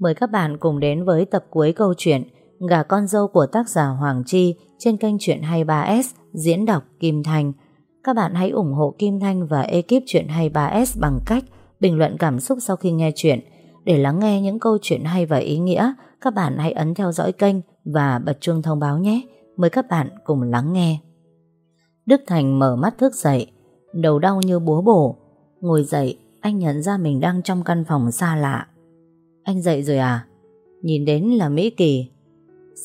Mời các bạn cùng đến với tập cuối câu chuyện Gà con dâu của tác giả Hoàng Chi trên kênh Chuyện 23S diễn đọc Kim Thanh. Các bạn hãy ủng hộ Kim Thanh và ekip Chuyện 23S bằng cách bình luận cảm xúc sau khi nghe chuyện. Để lắng nghe những câu chuyện hay và ý nghĩa, các bạn hãy ấn theo dõi kênh và bật chuông thông báo nhé. Mời các bạn cùng lắng nghe. Đức Thành mở mắt thức dậy, đầu đau như búa bổ. Ngồi dậy, anh nhận ra mình đang trong căn phòng xa lạ. Anh dậy rồi à? Nhìn đến là Mỹ Kỳ.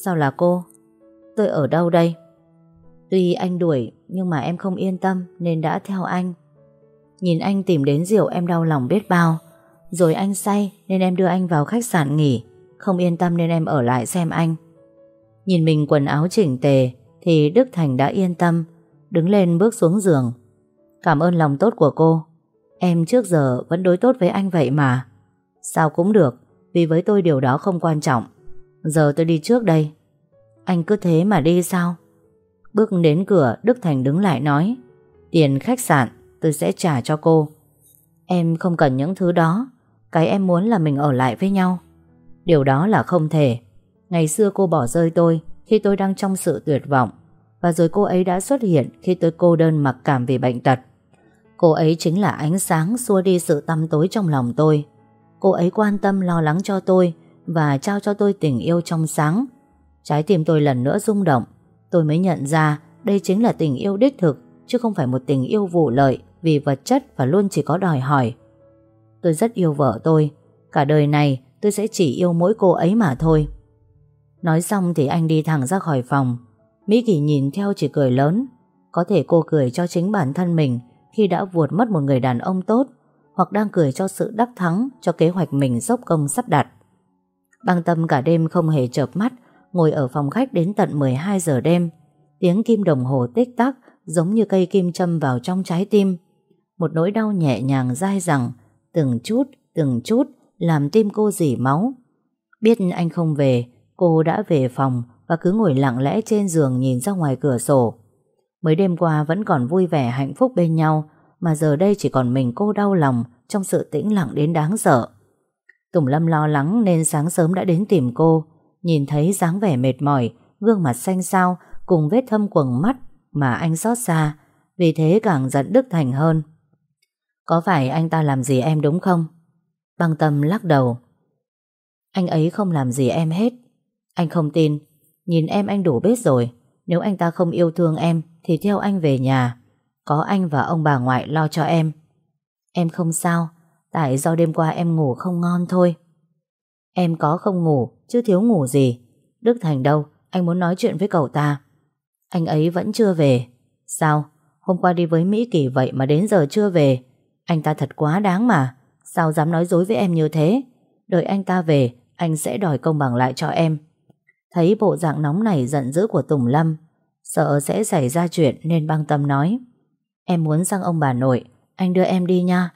Sao là cô? Tôi ở đâu đây? Tuy anh đuổi, nhưng mà em không yên tâm nên đã theo anh. Nhìn anh tìm đến rượu em đau lòng biết bao. Rồi anh say nên em đưa anh vào khách sạn nghỉ. Không yên tâm nên em ở lại xem anh. Nhìn mình quần áo chỉnh tề thì Đức Thành đã yên tâm. Đứng lên bước xuống giường. Cảm ơn lòng tốt của cô. Em trước giờ vẫn đối tốt với anh vậy mà. Sao cũng được, vì với tôi điều đó không quan trọng. Giờ tôi đi trước đây. Anh cứ thế mà đi sao? Bước đến cửa, Đức Thành đứng lại nói Tiền khách sạn tôi sẽ trả cho cô. Em không cần những thứ đó. Cái em muốn là mình ở lại với nhau. Điều đó là không thể. Ngày xưa cô bỏ rơi tôi khi tôi đang trong sự tuyệt vọng. Và rồi cô ấy đã xuất hiện khi tôi cô đơn mặc cảm vì bệnh tật. Cô ấy chính là ánh sáng xua đi sự tăm tối trong lòng tôi. Cô ấy quan tâm lo lắng cho tôi và trao cho tôi tình yêu trong sáng. Trái tim tôi lần nữa rung động. Tôi mới nhận ra đây chính là tình yêu đích thực, chứ không phải một tình yêu vụ lợi vì vật chất và luôn chỉ có đòi hỏi. Tôi rất yêu vợ tôi. Cả đời này, tôi sẽ chỉ yêu mỗi cô ấy mà thôi. Nói xong thì anh đi thẳng ra khỏi phòng. Mỹ Kỳ nhìn theo chỉ cười lớn. Có thể cô cười cho chính bản thân mình khi đã vuột mất một người đàn ông tốt hoặc đang cười cho sự đắc thắng cho kế hoạch mình dốc công sắp đặt. Băng tâm cả đêm không hề chợp mắt ngồi ở phòng khách đến tận 12 giờ đêm. Tiếng kim đồng hồ tích tắc giống như cây kim châm vào trong trái tim. Một nỗi đau nhẹ nhàng dai dẳng từng chút, từng chút làm tim cô dỉ máu. Biết anh không về, cô đã về phòng và cứ ngồi lặng lẽ trên giường nhìn ra ngoài cửa sổ. Mới đêm qua vẫn còn vui vẻ hạnh phúc bên nhau mà giờ đây chỉ còn mình cô đau lòng trong sự tĩnh lặng đến đáng sợ. Tùng Lâm lo lắng nên sáng sớm đã đến tìm cô, nhìn thấy dáng vẻ mệt mỏi, gương mặt xanh xao cùng vết thâm quầng mắt mà anh xót xa, vì thế càng giận Đức Thành hơn. Có phải anh ta làm gì em đúng không? Băng tâm lắc đầu. Anh ấy không làm gì em hết. Anh không tin. Nhìn em anh đủ biết rồi. Nếu anh ta không yêu thương em thì theo anh về nhà. Có anh và ông bà ngoại lo cho em. Em không sao, Tại do đêm qua em ngủ không ngon thôi. Em có không ngủ, Chứ thiếu ngủ gì. Đức Thành đâu? Anh muốn nói chuyện với cậu ta. Anh ấy vẫn chưa về. Sao? Hôm qua đi với Mỹ Kỳ vậy mà đến giờ chưa về. Anh ta thật quá đáng mà. Sao dám nói dối với em như thế? Đợi anh ta về, Anh sẽ đòi công bằng lại cho em. Thấy bộ dạng nóng này giận dữ của Tùng Lâm, Sợ sẽ xảy ra chuyện nên băng tâm nói. Em muốn sang ông bà nội, Anh đưa em đi nha.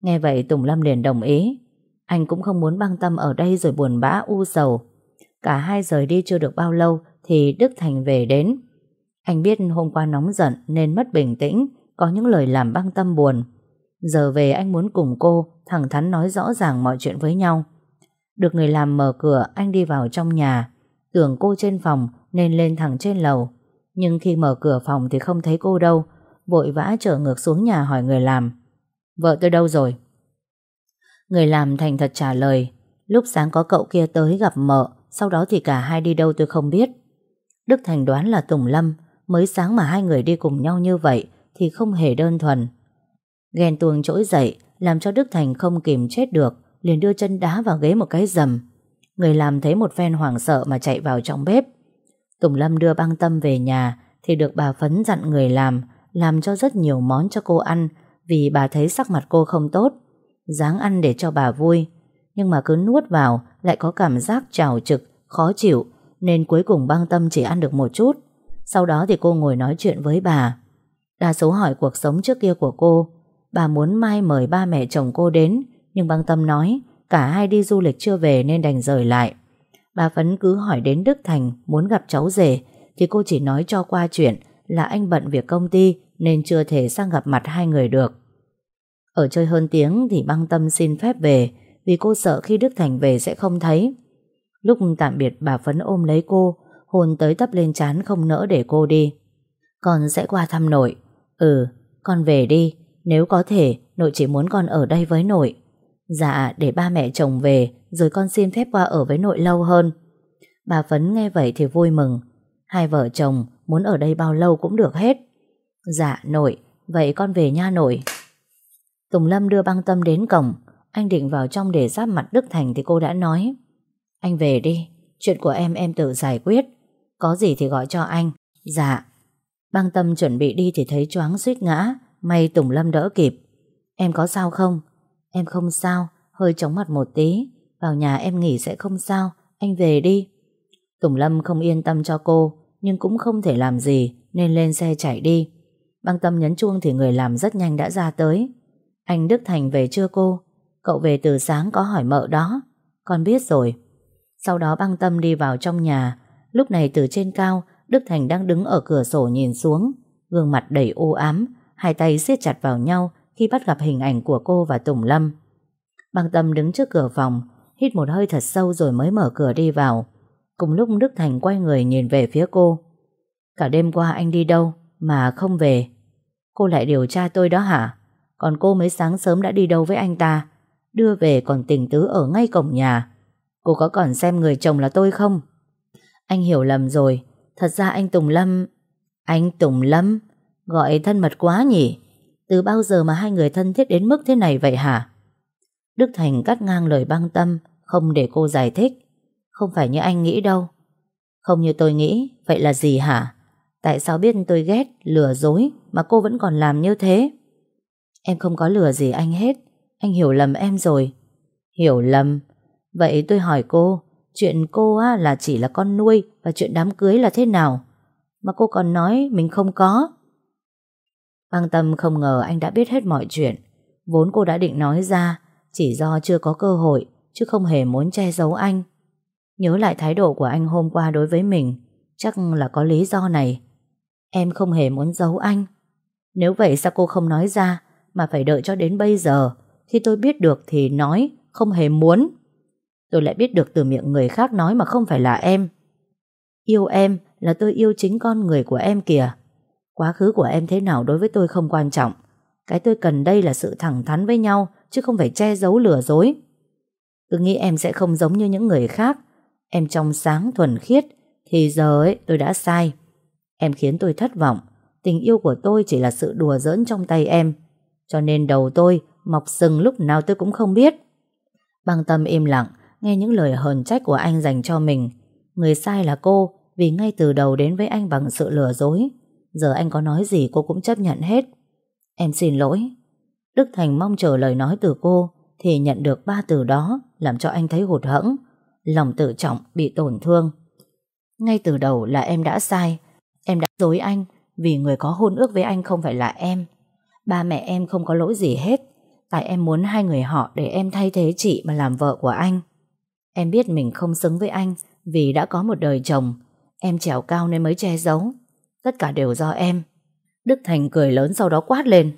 Nghe vậy Tùng Lâm liền đồng ý. Anh cũng không muốn băng tâm ở đây rồi buồn bã, u sầu. Cả hai rời đi chưa được bao lâu Thì Đức Thành về đến. Anh biết hôm qua nóng giận Nên mất bình tĩnh, Có những lời làm băng tâm buồn. Giờ về anh muốn cùng cô, Thẳng thắn nói rõ ràng mọi chuyện với nhau. Được người làm mở cửa, Anh đi vào trong nhà. Tưởng cô trên phòng nên lên thẳng trên lầu. Nhưng khi mở cửa phòng thì không thấy cô đâu vội vã trở ngược xuống nhà hỏi người làm. Vợ tôi đâu rồi? Người làm thành thật trả lời. Lúc sáng có cậu kia tới gặp mợ, sau đó thì cả hai đi đâu tôi không biết. Đức Thành đoán là Tùng Lâm, mới sáng mà hai người đi cùng nhau như vậy thì không hề đơn thuần. Ghen tuông trỗi dậy, làm cho Đức Thành không kìm chết được, liền đưa chân đá vào ghế một cái rầm. Người làm thấy một phen hoảng sợ mà chạy vào trong bếp. Tùng Lâm đưa băng tâm về nhà thì được bà Phấn dặn người làm làm cho rất nhiều món cho cô ăn vì bà thấy sắc mặt cô không tốt. Dáng ăn để cho bà vui, nhưng mà cứ nuốt vào lại có cảm giác trào trực, khó chịu, nên cuối cùng băng tâm chỉ ăn được một chút. Sau đó thì cô ngồi nói chuyện với bà. Đa số hỏi cuộc sống trước kia của cô, bà muốn mai mời ba mẹ chồng cô đến, nhưng băng tâm nói cả hai đi du lịch chưa về nên đành rời lại. Bà Phấn cứ hỏi đến Đức Thành muốn gặp cháu rể, thì cô chỉ nói cho qua chuyện là anh bận việc công ty nên chưa thể sang gặp mặt hai người được. Ở chơi hơn tiếng thì băng tâm xin phép về Vì cô sợ khi Đức Thành về sẽ không thấy. Lúc tạm biệt bà Phấn ôm lấy cô Hôn tới tấp lên chán không nỡ để cô đi. Con sẽ qua thăm nội. Ừ con về đi. Nếu có thể, nội chỉ muốn con ở đây với nội. Dạ để ba mẹ chồng về, Rồi con xin phép qua ở với nội lâu hơn. Bà Phấn nghe vậy thì vui mừng. Hai vợ chồng muốn ở đây bao lâu cũng được hết. Dạ nội. Vậy con về nha, nội. Tùng Lâm đưa băng tâm đến cổng. Anh định vào trong để giáp mặt Đức Thành Thì cô đã nói. Anh về đi. Chuyện của em em tự giải quyết. Có gì thì gọi cho anh. Dạ. Băng tâm chuẩn bị đi thì thấy choáng suýt ngã. May Tùng Lâm đỡ kịp. Em có sao không? Em không sao. Hơi chóng mặt một tí. Vào nhà em nghỉ sẽ không sao. Anh về đi. Tùng Lâm không yên tâm cho cô. Nhưng cũng không thể làm gì, Nên lên xe chạy đi. Băng tâm nhấn chuông thì người làm rất nhanh đã ra tới. Anh Đức Thành về chưa cô? Cậu về từ sáng có hỏi mợ đó. Con biết rồi. Sau đó băng tâm đi vào trong nhà. Lúc này từ trên cao, Đức Thành đang đứng ở cửa sổ nhìn xuống. Gương mặt đầy u ám, Hai tay siết chặt vào nhau Khi bắt gặp hình ảnh của cô và Tùng Lâm. Băng tâm đứng trước cửa phòng, Hít một hơi thật sâu rồi mới mở cửa đi vào. Cùng lúc Đức Thành quay người nhìn về phía cô. Cả đêm qua anh đi đâu Mà không về? Cô lại điều tra tôi đó hả? Còn cô mới sáng sớm đã đi đâu với anh ta? Đưa về còn tình tứ ở ngay cổng nhà. Cô có còn xem người chồng là tôi không? Anh hiểu lầm rồi. Thật ra anh Tùng Lâm, Anh Tùng Lâm, Gọi thân mật quá nhỉ? Từ bao giờ mà hai người thân thiết đến mức thế này vậy hả? Đức Thành cắt ngang lời băng tâm, Không để cô giải thích. Không phải như anh nghĩ đâu. Không như tôi nghĩ Vậy là gì hả? Tại sao biết tôi ghét, lừa dối Mà cô vẫn còn làm như thế? Em không có lừa gì anh hết. Anh hiểu lầm em rồi. Hiểu lầm? Vậy tôi hỏi cô Chuyện cô á, là chỉ là con nuôi Và chuyện đám cưới là thế nào? Mà cô còn nói mình không có. Băng tâm không ngờ anh đã biết hết mọi chuyện. Vốn cô đã định nói ra Chỉ do chưa có cơ hội Chứ không hề muốn che giấu anh. Nhớ lại thái độ của anh hôm qua đối với mình, Chắc là có lý do này. Em không hề muốn giấu anh. Nếu vậy sao cô không nói ra, Mà phải đợi cho đến bây giờ? Khi tôi biết được thì nói, Không hề muốn. Tôi lại biết được từ miệng người khác nói mà không phải là em. Yêu em là tôi yêu chính con người của em kìa. Quá khứ của em thế nào đối với tôi không quan trọng. Cái tôi cần đây là sự thẳng thắn với nhau, Chứ không phải che giấu lừa dối. Tôi nghĩ em sẽ không giống như những người khác Em trong sáng thuần khiết, Thì giờ ấy tôi đã sai. Em khiến tôi thất vọng. Tình yêu của tôi chỉ là sự đùa giỡn trong tay em. Cho nên đầu tôi Mọc sừng lúc nào tôi cũng không biết. Băng tâm im lặng, Nghe những lời hờn trách của anh dành cho mình. Người sai là cô, Vì ngay từ đầu đến với anh bằng sự lừa dối. Giờ anh có nói gì cô cũng chấp nhận hết. Em xin lỗi. Đức Thành mong chờ lời nói từ cô, Thì nhận được ba từ đó, Làm cho anh thấy hụt hẫng. Lòng tự trọng bị tổn thương. Ngay từ đầu là em đã sai. Em đã dối anh Vì người có hôn ước với anh không phải là em. Ba mẹ em không có lỗi gì hết. Tại em muốn hai người họ Để em thay thế chị mà làm vợ của anh. Em biết mình không xứng với anh Vì đã có một đời chồng. Em trèo cao nên mới che giấu. Tất cả đều do em. Đức Thành cười lớn sau đó quát lên.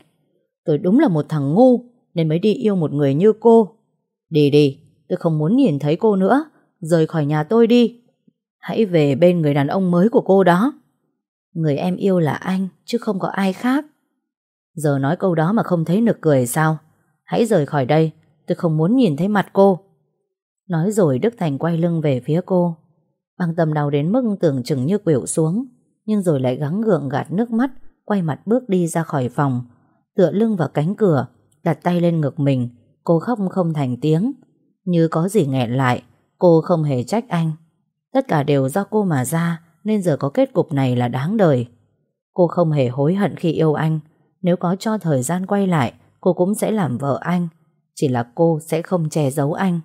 Tôi đúng là một thằng ngu Nên mới đi yêu một người như cô. Đi đi, tôi không muốn nhìn thấy cô nữa. Rời khỏi nhà tôi đi. Hãy về bên người đàn ông mới của cô đó. Người em yêu là anh, Chứ không có ai khác. Giờ nói câu đó mà không thấy nực cười sao? Hãy rời khỏi đây, Tôi không muốn nhìn thấy mặt cô. Nói rồi Đức Thành quay lưng về phía cô. Băng tâm đau đến mức tưởng chừng như quỷu xuống, Nhưng rồi lại gắng gượng gạt nước mắt, Quay mặt bước đi ra khỏi phòng. Tựa lưng vào cánh cửa, Đặt tay lên ngực mình Cô khóc không thành tiếng. Như có gì nghẹn lại Cô không hề trách anh. Tất cả đều do cô mà ra, Nên giờ có kết cục này là đáng đời. Cô không hề hối hận khi yêu anh. Nếu có cho thời gian quay lại, Cô cũng sẽ làm vợ anh. Chỉ là cô sẽ không che giấu anh.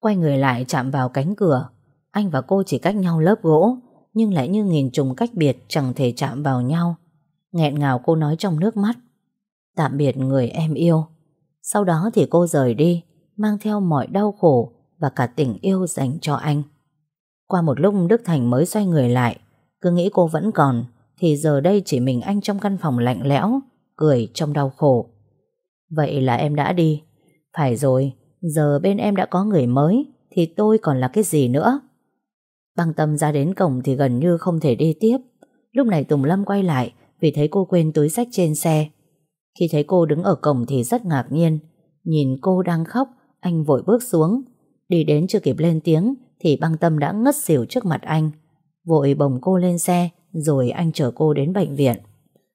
Quay người lại chạm vào cánh cửa. Anh và cô chỉ cách nhau lớp gỗ, Nhưng lại như nghìn trùng cách biệt Chẳng thể chạm vào nhau. Nghẹn ngào cô nói trong nước mắt. Tạm biệt người em yêu. Sau đó thì cô rời đi, Mang theo mọi đau khổ và cả tình yêu dành cho anh. Qua một lúc Đức Thành mới xoay người lại, Cứ nghĩ cô vẫn còn, Thì giờ đây chỉ mình anh trong căn phòng lạnh lẽo, Cười trong đau khổ. Vậy là em đã đi. Phải rồi, Giờ bên em đã có người mới, Thì tôi còn là cái gì nữa? Băng tâm ra đến cổng thì gần như không thể đi tiếp. Lúc này Tùng Lâm quay lại Vì thấy cô quên túi sách trên xe. Khi thấy cô đứng ở cổng thì rất ngạc nhiên. Nhìn cô đang khóc, Anh vội bước xuống. Đi đến chưa kịp lên tiếng, Thì băng tâm đã ngất xỉu trước mặt anh. Vội bồng cô lên xe, Rồi anh chở cô đến bệnh viện.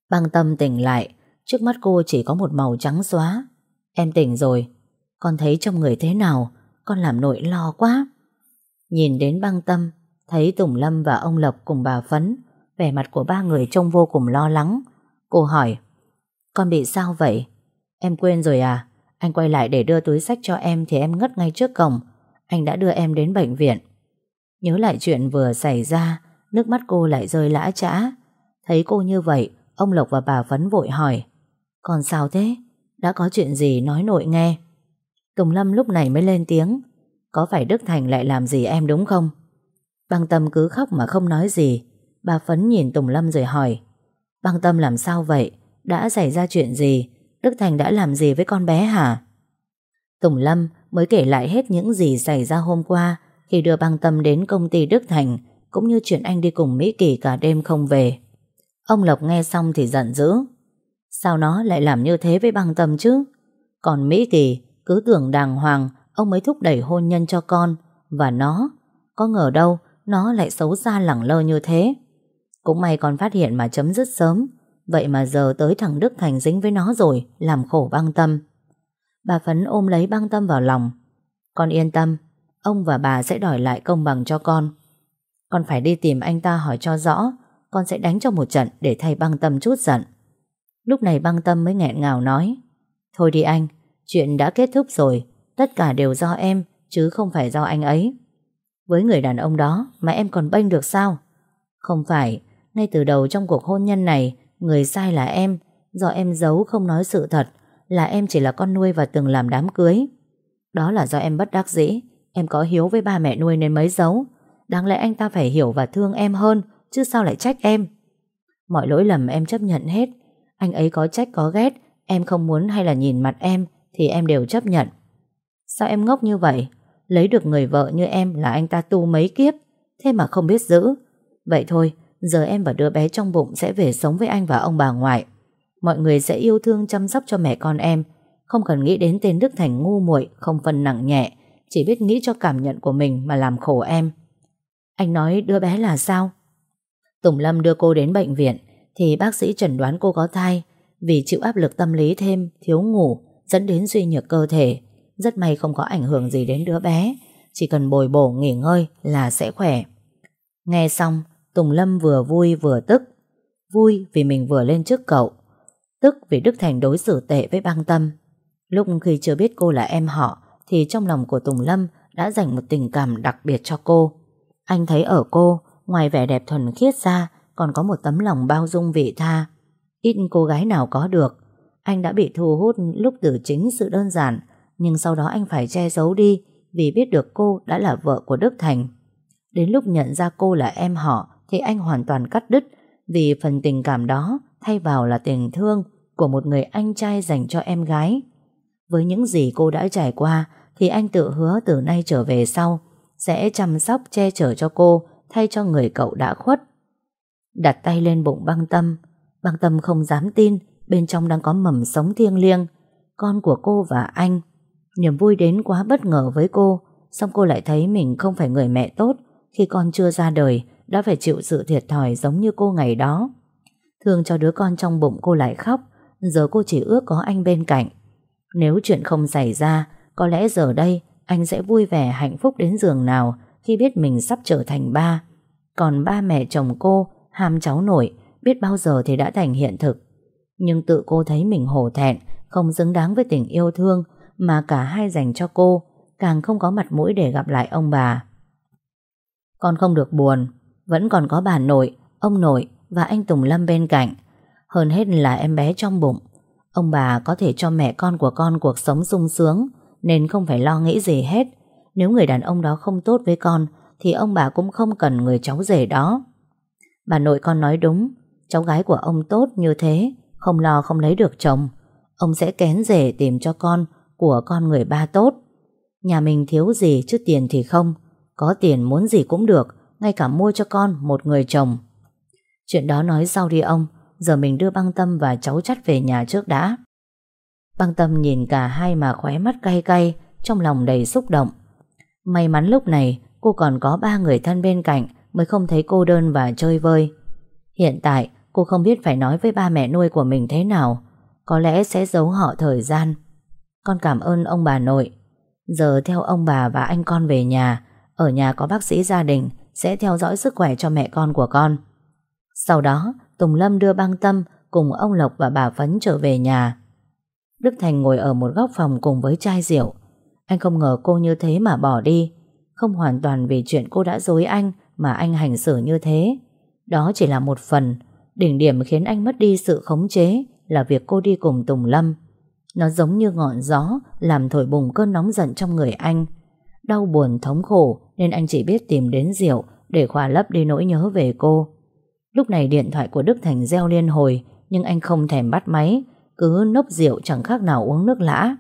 Băng tâm tỉnh lại, Trước mắt cô chỉ có một màu trắng xóa. Em tỉnh rồi. Con thấy trong người thế nào? Con làm nội lo quá. Nhìn đến băng tâm, Thấy Tùng Lâm và ông Lộc cùng bà Phấn, Vẻ mặt của ba người trông vô cùng lo lắng. Cô hỏi, Con bị sao vậy? Em quên rồi à? Anh quay lại để đưa túi sách cho em Thì em ngất ngay trước cổng. Anh đã đưa em đến bệnh viện. Nhớ lại chuyện vừa xảy ra, Nước mắt cô lại rơi lã trã. Thấy cô như vậy, Ông Lộc và bà Phấn vội hỏi, Còn sao thế? Đã có chuyện gì nói nội nghe? Tùng Lâm lúc này mới lên tiếng, Có phải Đức Thành lại làm gì em đúng không? Băng Tâm cứ khóc mà không nói gì. Bà Phấn nhìn Tùng Lâm rồi hỏi, Băng Tâm làm sao vậy? Đã xảy ra chuyện gì? Đức Thành đã làm gì với con bé hả? Tùng Lâm mới kể lại hết những gì xảy ra hôm qua Khi đưa băng Tâm đến công ty Đức Thành, Cũng như chuyện anh đi cùng Mỹ Kỳ cả đêm không về. Ông Lộc nghe xong thì giận dữ. Sao nó lại làm như thế với băng Tâm chứ? Còn Mỹ Kỳ, cứ tưởng đàng hoàng, Ông mới thúc đẩy hôn nhân cho con. Và nó, Có ngờ đâu nó lại xấu xa lẳng lơ như thế. Cũng may còn phát hiện mà chấm dứt sớm, Vậy mà giờ tới thằng Đức Thành dính với nó rồi, Làm khổ băng tâm. Bà Phấn ôm lấy băng tâm vào lòng. Con yên tâm Ông và bà sẽ đòi lại công bằng cho con. Con phải đi tìm anh ta hỏi cho rõ Con sẽ đánh cho một trận Để thay băng tâm chút giận. Lúc này băng tâm mới nghẹn ngào nói Thôi đi anh Chuyện đã kết thúc rồi Tất cả đều do em Chứ không phải do anh ấy. Với người đàn ông đó mà em còn bênh được sao? Không phải, ngay từ đầu trong cuộc hôn nhân này, người sai là em, do em giấu không nói sự thật, là em chỉ là con nuôi và từng làm đám cưới. Đó là do em bất đắc dĩ, em có hiếu với ba mẹ nuôi nên mới giấu. Đáng lẽ anh ta phải hiểu và thương em hơn, chứ sao lại trách em. Mọi lỗi lầm em chấp nhận hết, anh ấy có trách có ghét, em không muốn hay là nhìn mặt em, thì em đều chấp nhận. Sao em ngốc như vậy? Lấy được người vợ như em là anh ta tu mấy kiếp Thế mà không biết giữ Vậy thôi Giờ em và đứa bé trong bụng sẽ về sống với anh và ông bà ngoại Mọi người sẽ yêu thương chăm sóc cho mẹ con em. Không cần nghĩ đến tên Đức Thành ngu muội, Không phân nặng nhẹ, Chỉ biết nghĩ cho cảm nhận của mình mà làm khổ em. Anh nói, đứa bé là sao? Tùng Lâm đưa cô đến bệnh viện, Thì bác sĩ chẩn đoán cô có thai. Vì chịu áp lực tâm lý thêm, Thiếu ngủ, Dẫn đến suy nhược cơ thể. Rất may không có ảnh hưởng gì đến đứa bé. Chỉ cần bồi bổ, nghỉ ngơi là sẽ khỏe. Nghe xong, Tùng Lâm vừa vui vừa tức. Vui vì mình vừa lên trước cậu. Tức vì Đức Thành đối xử tệ với băng tâm. Lúc khi chưa biết cô là em họ, Thì trong lòng của Tùng Lâm Đã dành một tình cảm đặc biệt cho cô. Anh thấy ở cô, Ngoài vẻ đẹp thuần khiết ra, Còn có một tấm lòng bao dung vị tha. Ít cô gái nào có được. Anh đã bị thu hút lúc từ chính sự đơn giản, nhưng sau đó anh phải che giấu đi vì biết được cô đã là vợ của Đức Thành. Đến lúc nhận ra cô là em họ, thì anh hoàn toàn cắt đứt vì phần tình cảm đó thay vào là tình thương của một người anh trai dành cho em gái. Với những gì cô đã trải qua, thì anh tự hứa từ nay trở về sau sẽ chăm sóc, che chở cho cô thay cho người cậu đã khuất. Đặt tay lên bụng băng tâm Băng tâm không dám tin bên trong đang có mầm sống thiêng liêng, con của cô và anh Niềm vui đến quá bất ngờ với cô, Xong cô lại thấy mình không phải người mẹ tốt Khi con chưa ra đời, Đã phải chịu sự thiệt thòi giống như cô ngày đó Thương cho đứa con trong bụng cô lại khóc Giờ cô chỉ ước có anh bên cạnh. Nếu chuyện không xảy ra Có lẽ giờ đây Anh sẽ vui vẻ hạnh phúc đến giường nào Khi biết mình sắp trở thành ba. Còn ba mẹ chồng cô Ham cháu nổi Biết bao giờ thì đã thành hiện thực. Nhưng tự cô thấy mình hổ thẹn Không xứng đáng với tình yêu thương mà cả hai dành cho cô, càng không có mặt mũi để gặp lại ông bà. Con không được buồn, vẫn còn có bà nội, ông nội và anh Tùng Lâm bên cạnh. Hơn hết là em bé trong bụng. Ông bà có thể cho mẹ con của con cuộc sống sung sướng, nên không phải lo nghĩ gì hết. Nếu người đàn ông đó không tốt với con, thì ông bà cũng không cần người cháu rể đó. Bà nội con nói đúng, cháu gái của ông tốt như thế, không lo không lấy được chồng. Ông sẽ kén rể tìm cho con của con người ba tốt. Nhà mình thiếu gì chứ tiền thì không Có tiền muốn gì cũng được Ngay cả mua cho con một người chồng Chuyện đó nói sau đi ông, Giờ mình đưa băng tâm và cháu chắt về nhà trước đã. Băng tâm nhìn cả hai mà khóe mắt cay cay, Trong lòng đầy xúc động. May mắn lúc này, cô còn có ba người thân bên cạnh Mới không thấy cô đơn và chơi vơi. Hiện tại, cô không biết phải nói với ba mẹ nuôi của mình thế nào, Có lẽ sẽ giấu họ thời gian. Con cảm ơn ông bà nội. Giờ theo ông bà và anh con về nhà, Ở nhà có bác sĩ gia đình, Sẽ theo dõi sức khỏe cho mẹ con của con. Sau đó, Tùng Lâm đưa băng tâm Cùng ông Lộc và bà Phấn trở về nhà. Đức Thành ngồi ở một góc phòng Cùng với chai rượu. Anh không ngờ cô như thế mà bỏ đi. Không hoàn toàn vì chuyện cô đã dối anh Mà anh hành xử như thế. Đó chỉ là một phần. Đỉnh điểm khiến anh mất đi sự khống chế Là việc cô đi cùng Tùng Lâm. Nó giống như ngọn gió làm thổi bùng cơn nóng giận trong người anh. Đau buồn, thống khổ nên anh chỉ biết tìm đến rượu để khỏa lấp đi nỗi nhớ về cô. Lúc này điện thoại của Đức Thành reo liên hồi nhưng anh không thèm bắt máy cứ nốc rượu chẳng khác nào uống nước lã.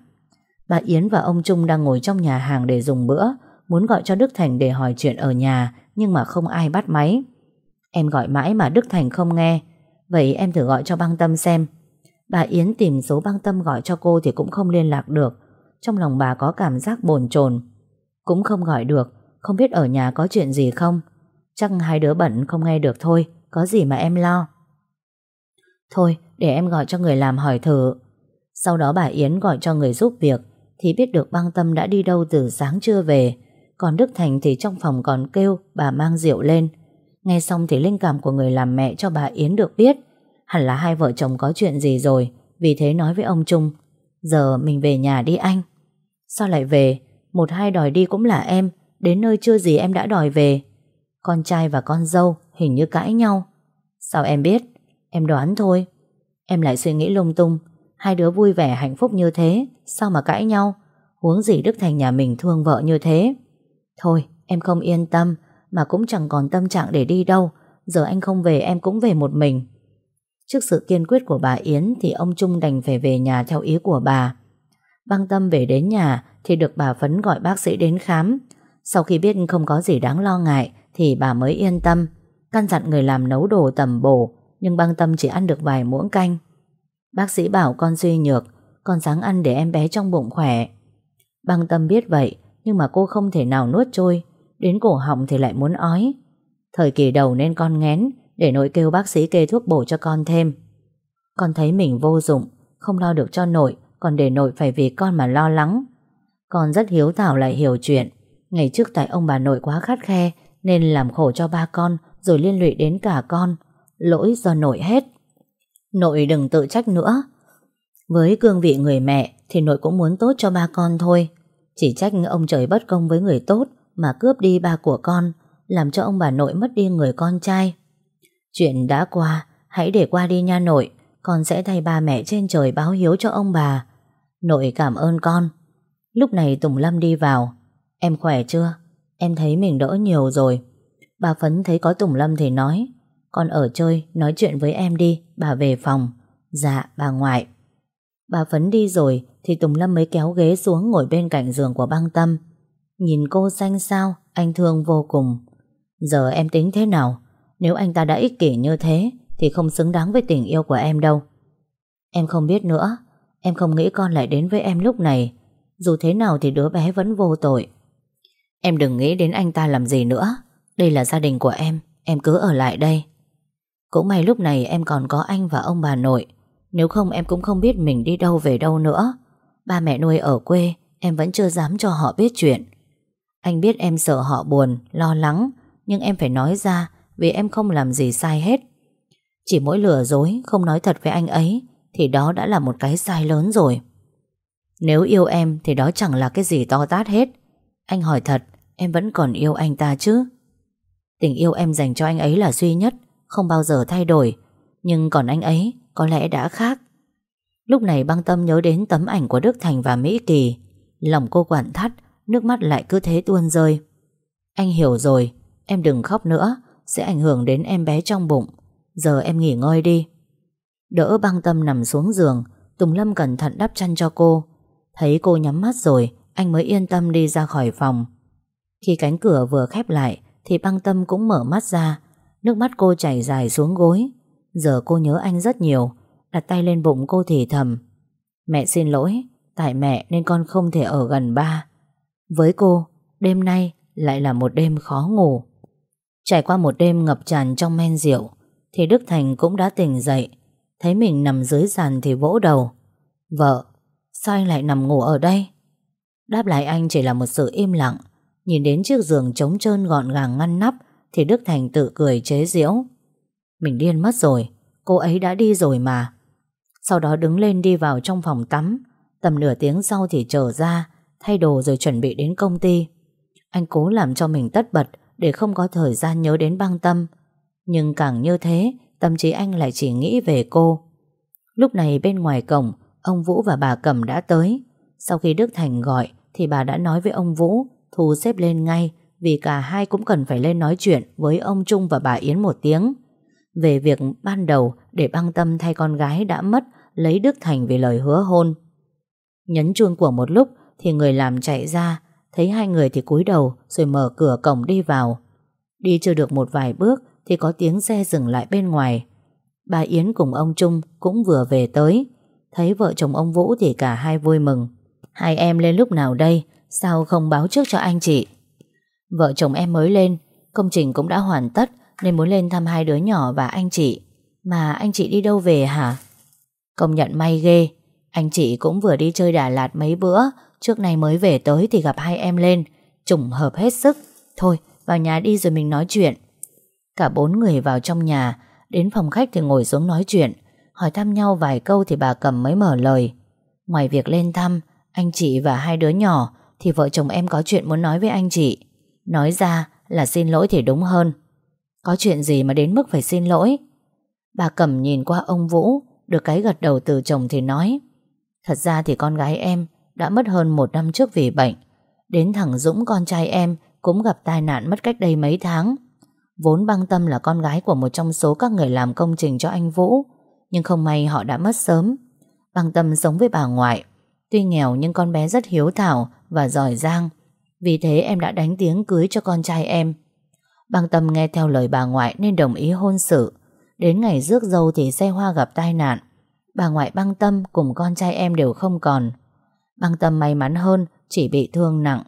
Bà Yến và ông Trung đang ngồi trong nhà hàng để dùng bữa muốn gọi cho Đức Thành để hỏi chuyện ở nhà nhưng mà không ai bắt máy. Em gọi mãi mà Đức Thành không nghe Vậy em thử gọi cho băng tâm xem Bà Yến tìm số băng tâm gọi cho cô thì cũng không liên lạc được. Trong lòng bà có cảm giác bồn chồn Cũng không gọi được, không biết ở nhà có chuyện gì không. Chắc hai đứa bận không nghe được thôi, có gì mà em lo. Thôi, để em gọi cho người làm hỏi thử. Sau đó bà Yến gọi cho người giúp việc, thì biết được băng tâm đã đi đâu từ sáng chưa về. Còn Đức Thành thì trong phòng còn kêu bà mang rượu lên. Nghe xong thì linh cảm của người làm mẹ cho bà Yến được biết Hẳn là hai vợ chồng có chuyện gì rồi Vì thế nói với ông Trung Giờ mình về nhà đi anh Sao lại về Một hai đòi đi cũng là em Đến nơi chưa gì em đã đòi về con trai và con dâu hình như cãi nhau. Sao em biết? Em đoán thôi. Em lại suy nghĩ lung tung. Hai đứa vui vẻ hạnh phúc như thế, Sao mà cãi nhau? Huống gì Đức Thành nhà mình thương vợ như thế? Thôi, em không yên tâm, Mà cũng chẳng còn tâm trạng để đi đâu. Giờ anh không về, em cũng về một mình. Trước sự kiên quyết của bà Yến thì ông Trung đành phải về nhà theo ý của bà. Băng tâm về đến nhà thì được bà Phấn gọi bác sĩ đến khám. Sau khi biết không có gì đáng lo ngại thì bà mới yên tâm. Căn dặn người làm nấu đồ tầm bổ nhưng băng tâm chỉ ăn được vài muỗng canh. Bác sĩ bảo con suy nhược, con sáng ăn để em bé trong bụng khỏe. Băng tâm biết vậy nhưng mà cô không thể nào nuốt trôi, đến cổ họng thì lại muốn ói. Thời kỳ đầu nên con ngén để nội kêu bác sĩ kê thuốc bổ cho con thêm Con thấy mình vô dụng Không lo được cho nội Còn để nội phải vì con mà lo lắng Con rất hiếu thảo lại hiểu chuyện Ngày trước tại ông bà nội quá khắt khe nên làm khổ cho ba con Rồi liên lụy đến cả con Lỗi do nội hết Nội đừng tự trách nữa Với cương vị người mẹ Thì nội cũng muốn tốt cho ba con thôi Chỉ trách ông trời bất công với người tốt Mà cướp đi ba của con Làm cho ông bà nội mất đi người con trai Chuyện đã qua, hãy để qua đi nha nội, con sẽ thay ba mẹ trên trời báo hiếu cho ông bà. Nội cảm ơn con. Lúc này Tùng Lâm đi vào. Em khỏe chưa? Em thấy mình đỡ nhiều rồi. Bà Phấn thấy có Tùng Lâm thì nói, con ở chơi, nói chuyện với em đi, bà về phòng. Dạ, bà ngoại. Bà Phấn đi rồi thì Tùng Lâm mới kéo ghế xuống ngồi bên cạnh giường của băng tâm. Nhìn cô xanh sao, anh thương vô cùng. Giờ em tính thế nào? Nếu anh ta đã ích kỷ như thế Thì không xứng đáng với tình yêu của em đâu Em không biết nữa Em không nghĩ con lại đến với em lúc này Dù thế nào thì đứa bé vẫn vô tội Em đừng nghĩ đến anh ta làm gì nữa Đây là gia đình của em Em cứ ở lại đây Cũng may lúc này em còn có anh và ông bà nội Nếu không em cũng không biết mình đi đâu về đâu nữa Ba mẹ nuôi ở quê Em vẫn chưa dám cho họ biết chuyện Anh biết em sợ họ buồn, lo lắng Nhưng em phải nói ra vì em không làm gì sai hết. Chỉ mỗi lừa dối, không nói thật với anh ấy, thì đó đã là một cái sai lớn rồi. Nếu yêu em thì đó chẳng là cái gì to tát hết. Anh hỏi thật, em vẫn còn yêu anh ta chứ? Tình yêu em dành cho anh ấy là duy nhất, không bao giờ thay đổi. Nhưng còn anh ấy có lẽ đã khác. Lúc này băng tâm nhớ đến tấm ảnh của Đức Thành và Mỹ Kỳ. Lòng cô quản thắt, nước mắt lại cứ thế tuôn rơi. Anh hiểu rồi, em đừng khóc nữa, sẽ ảnh hưởng đến em bé trong bụng. Giờ em nghỉ ngơi đi. Đỡ băng tâm nằm xuống giường, Tùng Lâm cẩn thận đắp chăn cho cô. Thấy cô nhắm mắt rồi, anh mới yên tâm đi ra khỏi phòng. Khi cánh cửa vừa khép lại, Thì băng tâm cũng mở mắt ra. Nước mắt cô chảy dài xuống gối. Giờ cô nhớ anh rất nhiều, Đặt tay lên bụng cô thì thầm. Mẹ xin lỗi, Tại mẹ nên con không thể ở gần ba. Với cô, Đêm nay lại là một đêm khó ngủ. Trải qua một đêm ngập tràn trong men rượu, Thì Đức Thành cũng đã tỉnh dậy. Thấy mình nằm dưới sàn thì vỗ đầu. Vợ, Sao anh lại nằm ngủ ở đây? Đáp lại anh chỉ là một sự im lặng. Nhìn đến chiếc giường trống trơn gọn gàng ngăn nắp, Thì Đức Thành tự cười chế giễu. Mình điên mất rồi, Cô ấy đã đi rồi mà. Sau đó đứng lên đi vào trong phòng tắm. Tầm nửa tiếng sau thì trở ra, Thay đồ rồi chuẩn bị đến công ty. Anh cố làm cho mình tất bật Để không có thời gian nhớ đến băng tâm. Nhưng càng như thế, Tâm trí anh lại chỉ nghĩ về cô. Lúc này bên ngoài cổng, Ông Vũ và bà Cẩm đã tới. Sau khi Đức Thành gọi thì bà đã nói với ông Vũ, Thu xếp lên ngay, Vì cả hai cũng cần phải lên nói chuyện Với ông Trung và bà Yến một tiếng. Về việc ban đầu Để băng tâm thay con gái đã mất, Lấy Đức Thành về lời hứa hôn. Nhấn chuông của một lúc Thì người làm chạy ra, Thấy hai người thì cúi đầu Rồi mở cửa cổng đi vào. Đi chưa được một vài bước Thì có tiếng xe dừng lại bên ngoài. Bà Yến cùng ông Trung cũng vừa về tới, Thấy vợ chồng ông Vũ thì cả hai vui mừng. Hai em lên lúc nào đây? Sao không báo trước cho anh chị? Vợ chồng em mới lên, Công trình cũng đã hoàn tất, Nên muốn lên thăm hai đứa nhỏ và anh chị. Mà anh chị đi đâu về hả? Công nhận may ghê. Anh chị cũng vừa đi chơi Đà Lạt mấy bữa, Trước nay mới về tới thì gặp hai em lên. Trùng hợp hết sức. Thôi, vào nhà đi rồi mình nói chuyện. Cả bốn người vào trong nhà, Đến phòng khách thì ngồi xuống nói chuyện. Hỏi thăm nhau vài câu thì bà Cầm mới mở lời. Ngoài việc lên thăm anh chị và hai đứa nhỏ, Thì vợ chồng em có chuyện muốn nói với anh chị. Nói ra là xin lỗi thì đúng hơn. Có chuyện gì mà đến mức phải xin lỗi? Bà Cầm nhìn qua ông Vũ, Được cái gật đầu từ chồng thì nói, Thật ra thì con gái em Đã mất hơn một năm trước vì bệnh. Đến thằng Dũng con trai em Cũng gặp tai nạn mất cách đây mấy tháng. Vốn băng tâm là con gái của một trong số các người làm công trình cho anh Vũ, nhưng không may họ đã mất sớm. Băng tâm sống với bà ngoại. Tuy nghèo nhưng con bé rất hiếu thảo và giỏi giang. Vì thế em đã đánh tiếng cưới cho con trai em. Băng tâm nghe theo lời bà ngoại nên đồng ý hôn sự. Đến ngày rước dâu thì xe hoa gặp tai nạn. Bà ngoại băng tâm cùng con trai em đều không còn. Băng tâm may mắn hơn, chỉ bị thương nặng.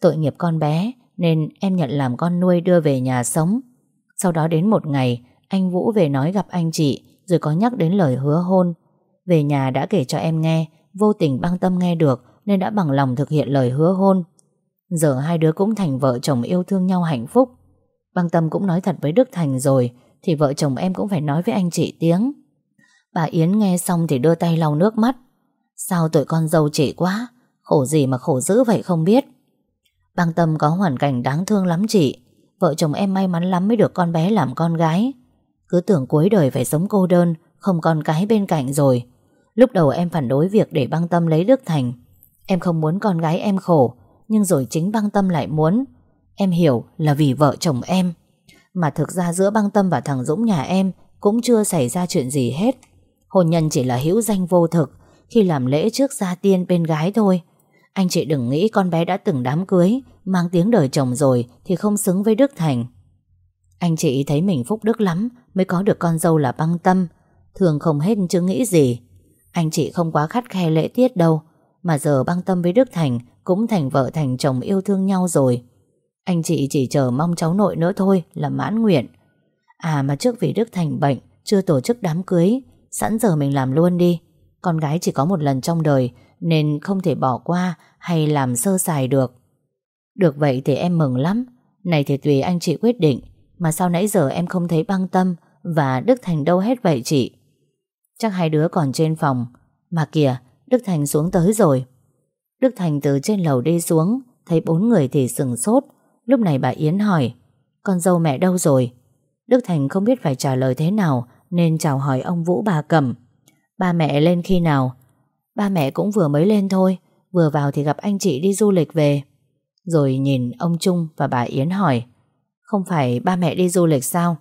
Tội nghiệp con bé nên em nhận làm con nuôi đưa về nhà sống. Sau đó đến một ngày, anh Vũ về nói gặp anh chị rồi có nhắc đến lời hứa hôn. Về nhà đã kể cho em nghe, vô tình băng tâm nghe được nên đã bằng lòng thực hiện lời hứa hôn. Giờ hai đứa cũng thành vợ chồng yêu thương nhau hạnh phúc. Băng tâm cũng nói thật với Đức Thành rồi, thì vợ chồng em cũng phải nói với anh chị tiếng. Bà Yến nghe xong thì đưa tay lau nước mắt. Sao tội con dâu chị quá, khổ gì mà khổ dữ vậy không biết. Băng tâm có hoàn cảnh đáng thương lắm chị, vợ chồng em may mắn lắm mới được con bé làm con gái. Cứ tưởng cuối đời phải sống cô đơn Không con cái bên cạnh rồi Lúc đầu em phản đối việc để băng tâm lấy Đức Thành. Em không muốn con gái em khổ, Nhưng rồi chính băng tâm lại muốn. Em hiểu là vì vợ chồng em. Mà thực ra giữa băng tâm và thằng Dũng nhà em Cũng chưa xảy ra chuyện gì hết. Hôn nhân chỉ là hữu danh vô thực, Khi làm lễ trước gia tiên bên gái thôi. Anh chị đừng nghĩ con bé đã từng đám cưới, Mang tiếng đời chồng rồi Thì không xứng với Đức Thành. Anh chị thấy mình phúc đức lắm Mới có được con dâu là băng tâm. Thường không hết chứ nghĩ gì. Anh chị không quá khắt khe lễ tiết đâu, Mà giờ băng tâm với Đức Thành Cũng thành vợ thành chồng yêu thương nhau rồi. Anh chị chỉ chờ mong cháu nội nữa thôi Là mãn nguyện. À mà trước vì Đức Thành bệnh, Chưa tổ chức đám cưới, Sẵn giờ mình làm luôn đi. Con gái chỉ có một lần trong đời, Nên không thể bỏ qua Hay làm sơ sài được. Được vậy thì em mừng lắm. Này thì tùy anh chị quyết định, mà sao nãy giờ em không thấy băng tâm Và Đức Thành đâu hết vậy chị? Chắc hai đứa còn trên phòng. Mà kìa, Đức Thành xuống tới rồi. Đức Thành từ trên lầu đi xuống, Thấy bốn người thì sừng sốt. Lúc này bà Yến hỏi, Con dâu mẹ đâu rồi? Đức Thành không biết phải trả lời thế nào, Nên chào hỏi ông Vũ bà Cẩm. Ba mẹ lên khi nào? Ba mẹ cũng vừa mới lên thôi, Vừa vào thì gặp anh chị đi du lịch về. Rồi nhìn ông Trung và bà Yến hỏi, không phải ba mẹ đi du lịch sao?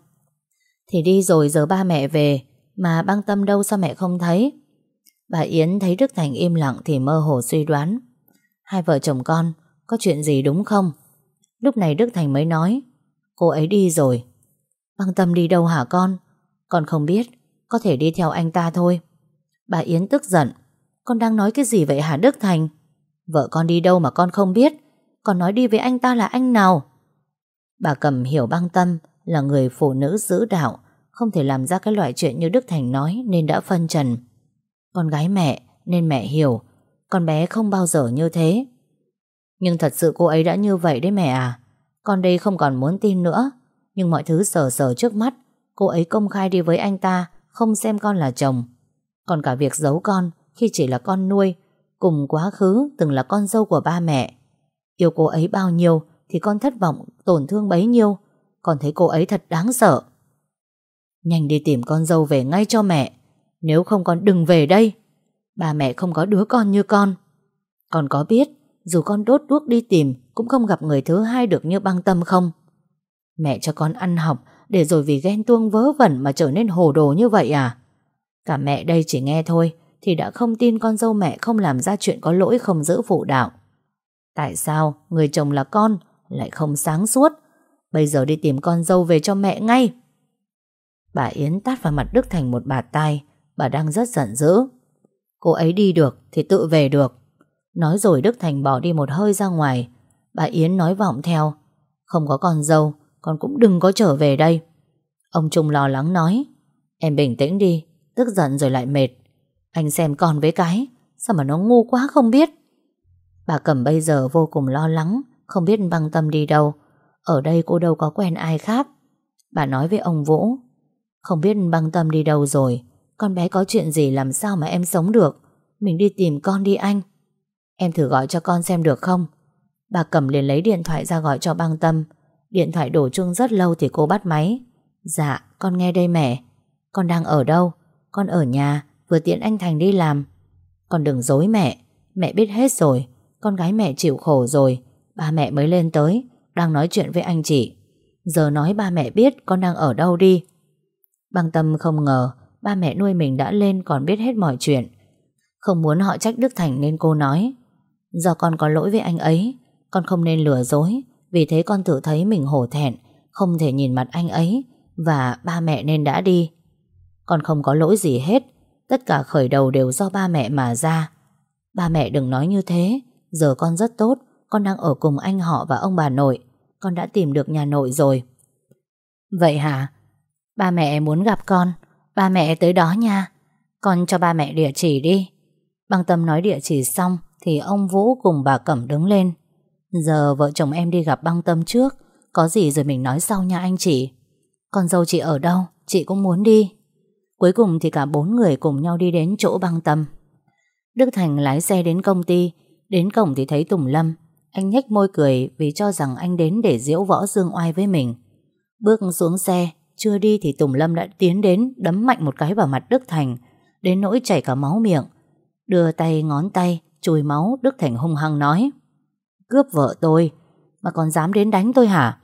Thì đi rồi, giờ ba mẹ về. Mà băng tâm đâu sao mẹ không thấy? Bà Yến thấy Đức Thành im lặng Thì mơ hồ suy đoán. Hai vợ chồng con, Có chuyện gì đúng không? Lúc này Đức Thành mới nói, Cô ấy đi rồi. Băng tâm đi đâu hả con? Con không biết, Có thể đi theo anh ta thôi. Bà Yến tức giận, Con đang nói cái gì vậy hả Đức Thành? Vợ con đi đâu mà con không biết? Con nói đi với anh ta là anh nào? Bà cầm hiểu băng tâm Là người phụ nữ giữ đạo. Không thể làm ra cái loại chuyện như Đức Thành nói Nên đã phân trần. Con gái mẹ, nên mẹ hiểu, Con bé không bao giờ như thế. Nhưng thật sự cô ấy đã như vậy đấy mẹ à Con đây không còn muốn tin nữa. Nhưng mọi thứ sờ sờ trước mắt, Cô ấy công khai đi với anh ta, Không xem con là chồng. Còn cả việc giấu con, Khi chỉ là con nuôi, Cùng quá khứ từng là con dâu của ba mẹ. Yêu cô ấy bao nhiêu Thì con thất vọng, tổn thương bấy nhiêu. Còn thấy cô ấy thật đáng sợ Nhanh đi tìm con dâu về ngay cho mẹ. Nếu không con đừng về đây. Bà mẹ không có đứa con như con. Con có biết, Dù con đốt đuốc đi tìm, Cũng không gặp người thứ hai được như băng tâm không? Mẹ cho con ăn học, Để rồi vì ghen tuông vớ vẩn Mà trở nên hồ đồ như vậy à? Cả mẹ đây chỉ nghe thôi, Thì đã không tin con dâu mẹ không làm ra chuyện có lỗi không giữ phụ đạo. Tại sao người chồng là con Lại không sáng suốt? Bây giờ đi tìm con dâu về cho mẹ ngay. Bà Yến tát vào mặt Đức Thành một bạt tay, Bà đang rất giận dữ. Cô ấy đi được thì tự về được. Nói rồi Đức Thành bỏ đi một hơi ra ngoài. Bà Yến nói vọng theo. Không có con dâu Con cũng đừng có trở về đây. Ông Trung lo lắng nói. Em bình tĩnh đi Tức giận rồi lại mệt. Anh xem con với cái Sao mà nó ngu quá không biết? Bà Cẩm bây giờ vô cùng lo lắng Không biết băng tâm đi đâu. Ở đây cô đâu có quen ai khác. Bà nói với ông Vũ. Không biết băng tâm đi đâu rồi. Con bé có chuyện gì làm sao mà em sống được? Mình đi tìm con đi anh. Em thử gọi cho con xem được không? Bà cầm liền lấy điện thoại ra gọi cho băng tâm. Điện thoại đổ chuông rất lâu thì cô bắt máy. Dạ con nghe đây mẹ. Con đang ở đâu? Con ở nhà, vừa tiện anh Thành đi làm. Con đừng dối mẹ. Mẹ biết hết rồi. Con gái mẹ chịu khổ rồi. Ba mẹ mới lên tới. Đang nói chuyện với anh chị. Giờ nói ba mẹ biết con đang ở đâu đi. Băng tâm không ngờ, Ba mẹ nuôi mình đã lên còn biết hết mọi chuyện. Không muốn họ trách Đức Thành nên cô nói, Do con có lỗi với anh ấy, Con không nên lừa dối, Vì thế con tự thấy mình hổ thẹn, Không thể nhìn mặt anh ấy Và ba mẹ nên đã đi. Con không có lỗi gì hết, Tất cả khởi đầu đều do ba mẹ mà ra. Ba mẹ đừng nói như thế, Giờ con rất tốt, Con đang ở cùng anh họ và ông bà nội, Con đã tìm được nhà nội rồi. Vậy hả? Ba mẹ muốn gặp con. Ba mẹ tới đó nha. Con cho ba mẹ địa chỉ đi. Băng tâm nói địa chỉ xong Thì ông Vũ cùng bà Cẩm đứng lên. Giờ vợ chồng em đi gặp băng tâm trước. Có gì rồi mình nói sau nha anh chị. Con dâu chị ở đâu? Chị cũng muốn đi. Cuối cùng thì cả bốn người cùng nhau đi đến chỗ băng tâm. Đức Thành lái xe đến công ty. Đến cổng thì thấy Tùng Lâm. Anh nhếch môi cười vì cho rằng anh đến để diễu võ dương oai với mình. Bước xuống xe chưa đi thì Tùng Lâm đã tiến đến đấm mạnh một cái vào mặt Đức Thành, đến nỗi chảy cả máu miệng. Đưa tay ngón tay, chùi máu, Đức Thành hung hăng nói. Cướp vợ tôi, mà còn dám đến đánh tôi hả?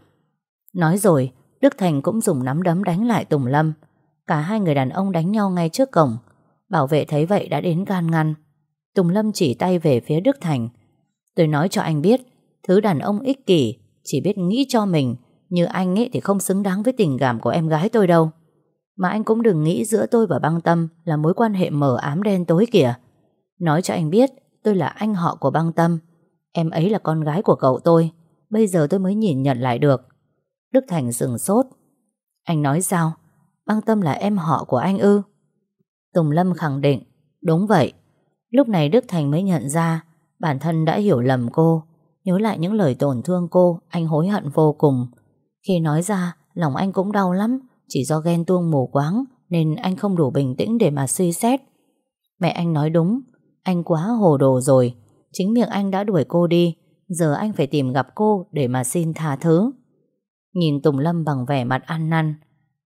Nói rồi, Đức Thành cũng dùng nắm đấm đánh lại Tùng Lâm. Cả hai người đàn ông đánh nhau ngay trước cổng. Bảo vệ thấy vậy đã đến can ngăn. Tùng Lâm chỉ tay về phía Đức Thành. Tôi nói cho anh biết, thứ đàn ông ích kỷ, chỉ biết nghĩ cho mình, như anh ấy thì không xứng đáng với tình cảm của em gái tôi đâu. Mà anh cũng đừng nghĩ giữa tôi và băng tâm Là mối quan hệ mờ ám đen tối kìa. Nói cho anh biết, Tôi là anh họ của băng tâm. Em ấy là con gái của cậu tôi. Bây giờ tôi mới nhìn nhận lại được. Đức Thành sừng sốt. Anh nói sao? Băng tâm là em họ của anh ư? Tùng Lâm khẳng định. Đúng vậy. Lúc này Đức Thành mới nhận ra, Bản thân đã hiểu lầm cô. Nhớ lại những lời tổn thương cô, Anh hối hận vô cùng khi nói ra, lòng anh cũng đau lắm, chỉ do ghen tuông mù quáng nên anh không đủ bình tĩnh để mà suy xét. Mẹ anh nói đúng, anh quá hồ đồ rồi, chính miệng anh đã đuổi cô đi, giờ anh phải tìm gặp cô để mà xin tha thứ. Nhìn Tùng Lâm bằng vẻ mặt ăn năn,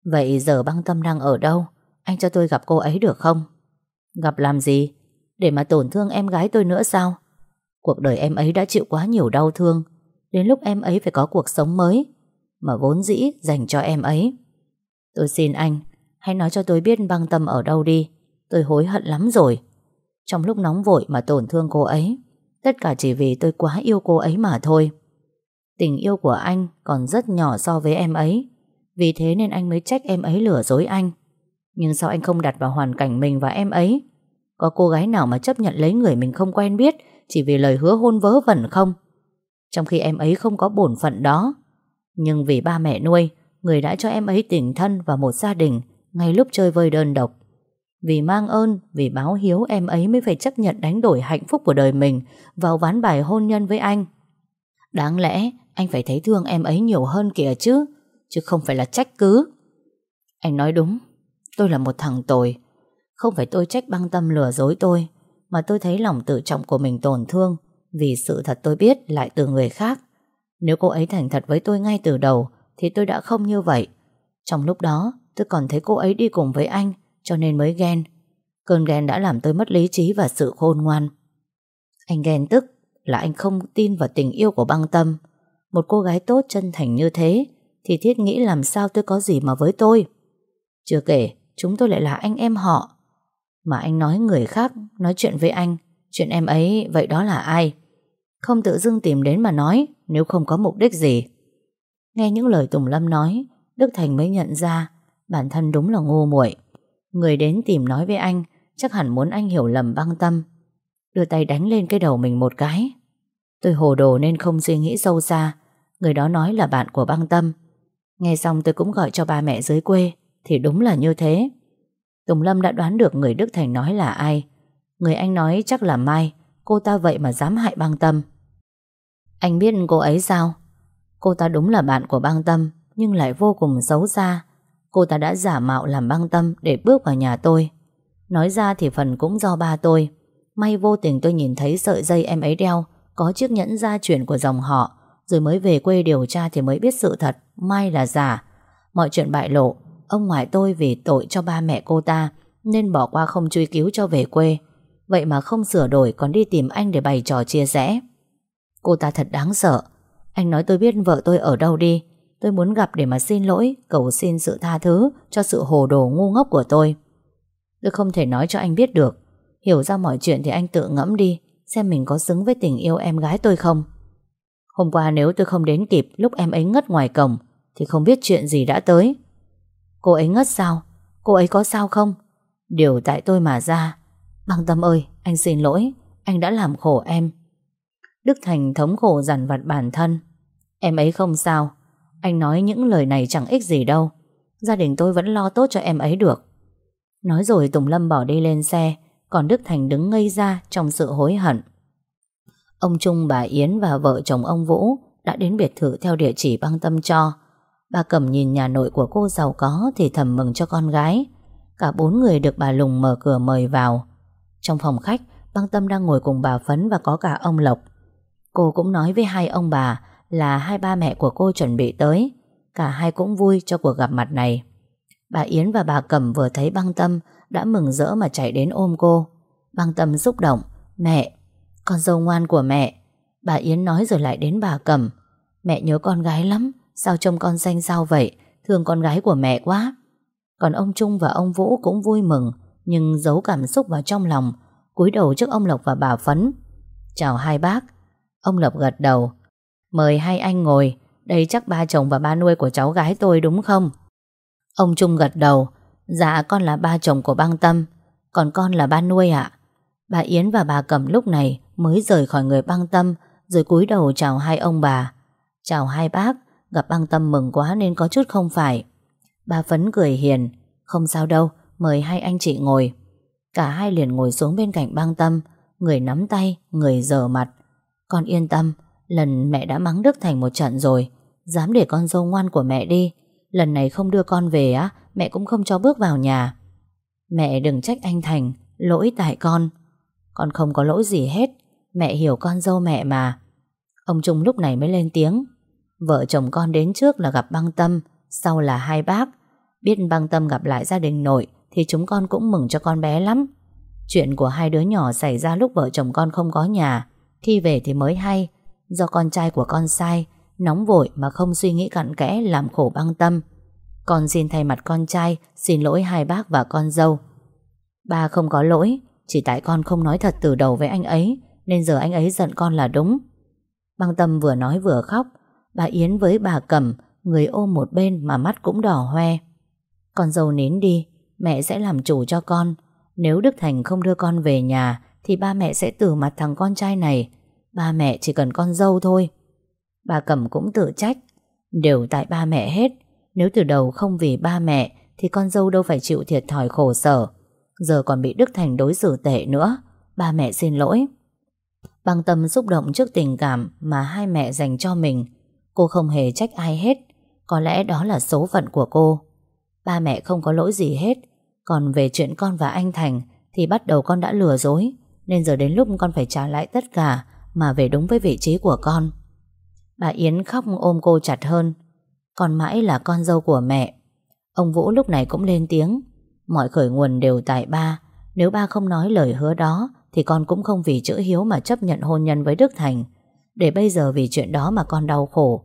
vậy giờ băng tâm đang ở đâu? Anh cho tôi gặp cô ấy được không? Gặp làm gì? Để mà tổn thương em gái tôi nữa sao? Cuộc đời em ấy đã chịu quá nhiều đau thương, đến lúc em ấy phải có cuộc sống mới mà vốn dĩ dành cho em ấy. Tôi xin anh, hãy nói cho tôi biết băng tâm ở đâu đi. Tôi hối hận lắm rồi. Trong lúc nóng vội mà tổn thương cô ấy, Tất cả chỉ vì tôi quá yêu cô ấy mà thôi Tình yêu của anh còn rất nhỏ so với em ấy Vì thế nên anh mới trách em ấy lừa dối anh Nhưng sao anh không đặt vào hoàn cảnh mình và em ấy Có cô gái nào mà chấp nhận lấy người mình không quen biết Chỉ vì lời hứa hôn vớ vẩn không Trong khi em ấy không có bổn phận đó nhưng vì ba mẹ nuôi Người đã cho em ấy tình thân và một gia đình Ngay lúc chơi vơi đơn độc Vì mang ơn, vì báo hiếu em ấy mới phải chấp nhận đánh đổi hạnh phúc của đời mình vào ván bài hôn nhân với anh. Đáng lẽ anh phải thấy thương em ấy nhiều hơn kìa chứ, chứ không phải là trách cứ. Anh nói đúng, tôi là một thằng tồi. Không phải tôi trách băng tâm lừa dối tôi, mà tôi thấy lòng tự trọng của mình tổn thương vì sự thật tôi biết lại từ người khác. Nếu cô ấy thành thật với tôi ngay từ đầu thì tôi đã không như vậy. Trong lúc đó, tôi còn thấy cô ấy đi cùng với anh cho nên mới ghen. Cơn ghen đã làm tôi mất lý trí và sự khôn ngoan. Anh ghen tức là anh không tin vào tình yêu của băng tâm. Một cô gái tốt chân thành như thế thì thiết nghĩ làm sao tôi có gì mà với tôi. Chưa kể, chúng tôi lại là anh em họ. Mà anh nói người khác nói chuyện với anh, chuyện em ấy vậy đó là ai? Không tự dưng tìm đến mà nói nếu không có mục đích gì. Nghe những lời Tùng Lâm nói, Đức Thành mới nhận ra bản thân đúng là ngu muội. Người đến tìm nói với anh chắc hẳn muốn anh hiểu lầm băng tâm. Đưa tay đánh lên cái đầu mình một cái Tôi hồ đồ nên không suy nghĩ sâu xa Người đó nói là bạn của băng tâm Nghe xong tôi cũng gọi cho ba mẹ dưới quê Thì đúng là như thế Tùng Lâm đã đoán được người Đức Thành nói là ai Người anh nói chắc là Mai Cô ta vậy mà dám hại băng tâm anh biết cô ấy sao? Cô ta đúng là bạn của băng tâm, Nhưng lại vô cùng xấu xa. Cô ta đã giả mạo làm băng tâm Để bước vào nhà tôi. Nói ra thì phần cũng do ba tôi. May vô tình tôi nhìn thấy sợi dây em ấy đeo, Có chiếc nhẫn gia truyền của dòng họ, Rồi mới về quê điều tra thì mới biết sự thật Mai là giả. Mọi chuyện bại lộ, Ông ngoại tôi vì tội cho ba mẹ cô ta, Nên bỏ qua không truy cứu cho về quê. Vậy mà không sửa đổi Còn đi tìm anh để bày trò chia rẽ Cô ta thật đáng sợ. Anh nói tôi biết vợ tôi ở đâu đi. Tôi muốn gặp để mà xin lỗi. Cầu xin sự tha thứ Cho sự hồ đồ ngu ngốc của tôi. Tôi không thể nói cho anh biết được. Hiểu ra mọi chuyện thì anh tự ngẫm đi, Xem mình có xứng với tình yêu em gái tôi không. Hôm qua nếu tôi không đến kịp, Lúc em ấy ngất ngoài cổng, Thì không biết chuyện gì đã tới. Cô ấy ngất sao? Cô ấy có sao không? Điều tại tôi mà ra. Băng tâm ơi, anh xin lỗi. Anh đã làm khổ em. Đức Thành thống khổ dằn vặt bản thân Em ấy không sao Anh nói những lời này chẳng ích gì đâu Gia đình tôi vẫn lo tốt cho em ấy được Nói rồi Tùng Lâm bỏ đi lên xe còn Đức Thành đứng ngây ra trong sự hối hận. Ông Trung, bà Yến và vợ chồng ông Vũ đã đến biệt thự theo địa chỉ băng tâm cho. Bà Cẩm nhìn nhà nội của cô giàu có thì thầm mừng cho con gái. Cả bốn người được bà Lùng mở cửa mời vào. Trong phòng khách, băng tâm đang ngồi cùng bà Phấn và có cả ông Lộc. Cô cũng nói với hai ông bà là hai ba mẹ của cô chuẩn bị tới. Cả hai cũng vui cho cuộc gặp mặt này. Bà Yến và bà Cẩm vừa thấy băng tâm đã mừng rỡ mà chạy đến ôm cô. Băng tâm xúc động. Mẹ, con dâu ngoan của mẹ. Bà Yến nói rồi lại đến bà Cẩm. Mẹ nhớ con gái lắm, sao trông con xanh sao vậy, thương con gái của mẹ quá. Còn ông Trung và ông Vũ cũng vui mừng, nhưng giấu cảm xúc vào trong lòng, cúi đầu trước ông Lộc và bà Phấn. Chào hai bác. Ông Lộc gật đầu. Mời hai anh ngồi, đây chắc ba chồng và ba nuôi của cháu gái tôi đúng không? Ông Trung gật đầu, Dạ con là ba chồng của băng tâm. Còn con là ba nuôi ạ. Bà Yến và bà Cẩm lúc này Mới rời khỏi người băng tâm Rồi cúi đầu chào hai ông bà. Chào hai bác. Gặp băng tâm mừng quá nên có chút không phải. Bà Phấn cười hiền. Không sao đâu Mời hai anh chị ngồi. Cả hai liền ngồi xuống bên cạnh băng tâm. Người nắm tay Người dở mặt. Con yên tâm, Lần mẹ đã mắng Đức Thành một trận rồi. Dám để con dâu ngoan của mẹ đi. Lần này không đưa con về á, Mẹ cũng không cho bước vào nhà. Mẹ đừng trách anh Thành, Lỗi tại con. Con không có lỗi gì hết. Mẹ hiểu con dâu mẹ mà. Ông Trung lúc này mới lên tiếng. Vợ chồng con đến trước là gặp băng tâm, Sau là hai bác. Biết băng tâm gặp lại gia đình nội, Thì chúng con cũng mừng cho con bé lắm. Chuyện của hai đứa nhỏ xảy ra lúc vợ chồng con không có nhà. Khi về thì mới hay. Do con trai của con sai, Nóng vội mà không suy nghĩ cặn kẽ, Làm khổ băng tâm. Con xin thay mặt con trai, Xin lỗi hai bác và con dâu. Ba không có lỗi, Chỉ tại con không nói thật từ đầu với anh ấy, Nên giờ anh ấy giận con là đúng. Băng Tâm vừa nói vừa khóc. Bà Yến với bà Cẩm, Người ôm một bên mà mắt cũng đỏ hoe. Con dâu nín đi, Mẹ sẽ làm chủ cho con. Nếu Đức Thành không đưa con về nhà thì ba mẹ sẽ từ mặt thằng con trai này. Ba mẹ chỉ cần con dâu thôi. Bà Cẩm cũng tự trách. Đều tại ba mẹ hết. Nếu từ đầu không vì ba mẹ, Thì con dâu đâu phải chịu thiệt thòi khổ sở. Giờ còn bị Đức Thành đối xử tệ nữa. Ba mẹ xin lỗi. Băng tâm xúc động trước tình cảm Mà hai mẹ dành cho mình. Cô không hề trách ai hết. Có lẽ đó là số phận của cô. Ba mẹ không có lỗi gì hết. Còn về chuyện con và anh Thành, Thì bắt đầu con đã lừa dối. Nên giờ đến lúc con phải trả lại tất cả Mà về đúng với vị trí của con. Bà Yến khóc ôm cô chặt hơn. Con mãi là con dâu của mẹ. Ông Vũ lúc này cũng lên tiếng. Mọi khởi nguồn đều tại ba. Nếu ba không nói lời hứa đó, Thì con cũng không vì chữ hiếu mà chấp nhận hôn nhân với Đức Thành. Để bây giờ vì chuyện đó mà con đau khổ.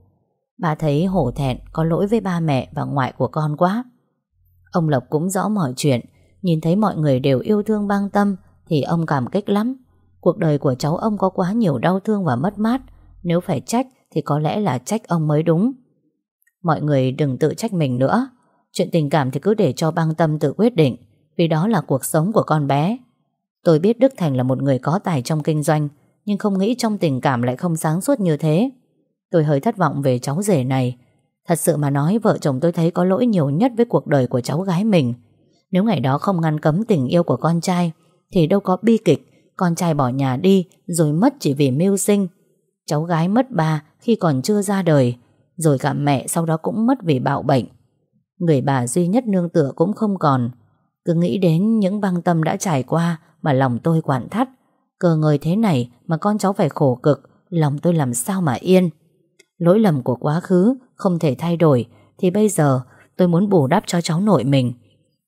Ba thấy hổ thẹn, Có lỗi với ba mẹ và ngoại của con quá. Ông Lộc cũng rõ mọi chuyện, Nhìn thấy mọi người đều yêu thương băng tâm thì ông cảm kích lắm. Cuộc đời của cháu ông có quá nhiều đau thương và mất mát. Nếu phải trách Thì có lẽ là trách ông mới đúng. Mọi người đừng tự trách mình nữa. Chuyện tình cảm thì cứ để cho băng tâm tự quyết định, Vì đó là cuộc sống của con bé. Tôi biết Đức Thành là một người có tài trong kinh doanh, Nhưng không nghĩ trong tình cảm lại không sáng suốt như thế. Tôi hơi thất vọng về cháu rể này. Thật sự mà nói, vợ chồng tôi thấy có lỗi nhiều nhất với cuộc đời của cháu gái mình. Nếu ngày đó không ngăn cấm tình yêu của con trai thì đâu có bi kịch. Con trai bỏ nhà đi, Rồi mất chỉ vì mưu sinh. Cháu gái mất bà khi còn chưa ra đời, Rồi cả mẹ sau đó cũng mất vì bạo bệnh. Người bà duy nhất nương tựa cũng không còn. Cứ nghĩ đến những băng tâm đã trải qua Mà lòng tôi quản thắt. Cờ người thế này mà con cháu phải khổ cực, Lòng tôi làm sao mà yên? Lỗi lầm của quá khứ Không thể thay đổi, Thì bây giờ tôi muốn bù đắp cho cháu nội mình.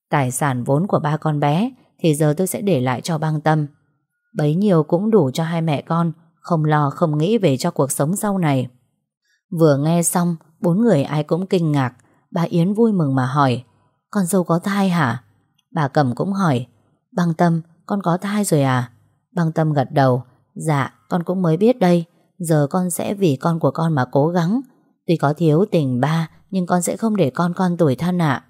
Tài sản vốn của ba con bé thì giờ tôi sẽ để lại cho băng tâm. Bấy nhiêu cũng đủ cho hai mẹ con, Không lo, không nghĩ về cho cuộc sống sau này. Vừa nghe xong, Bốn người ai cũng kinh ngạc. Bà Yến vui mừng mà hỏi, Con dâu có thai hả? Bà Cẩm cũng hỏi, Băng Tâm, con có thai rồi à? Băng Tâm gật đầu Dạ con cũng mới biết đây. Giờ con sẽ vì con của con mà cố gắng. Tuy có thiếu tình ba, Nhưng con sẽ không để con con tuổi thân ạ.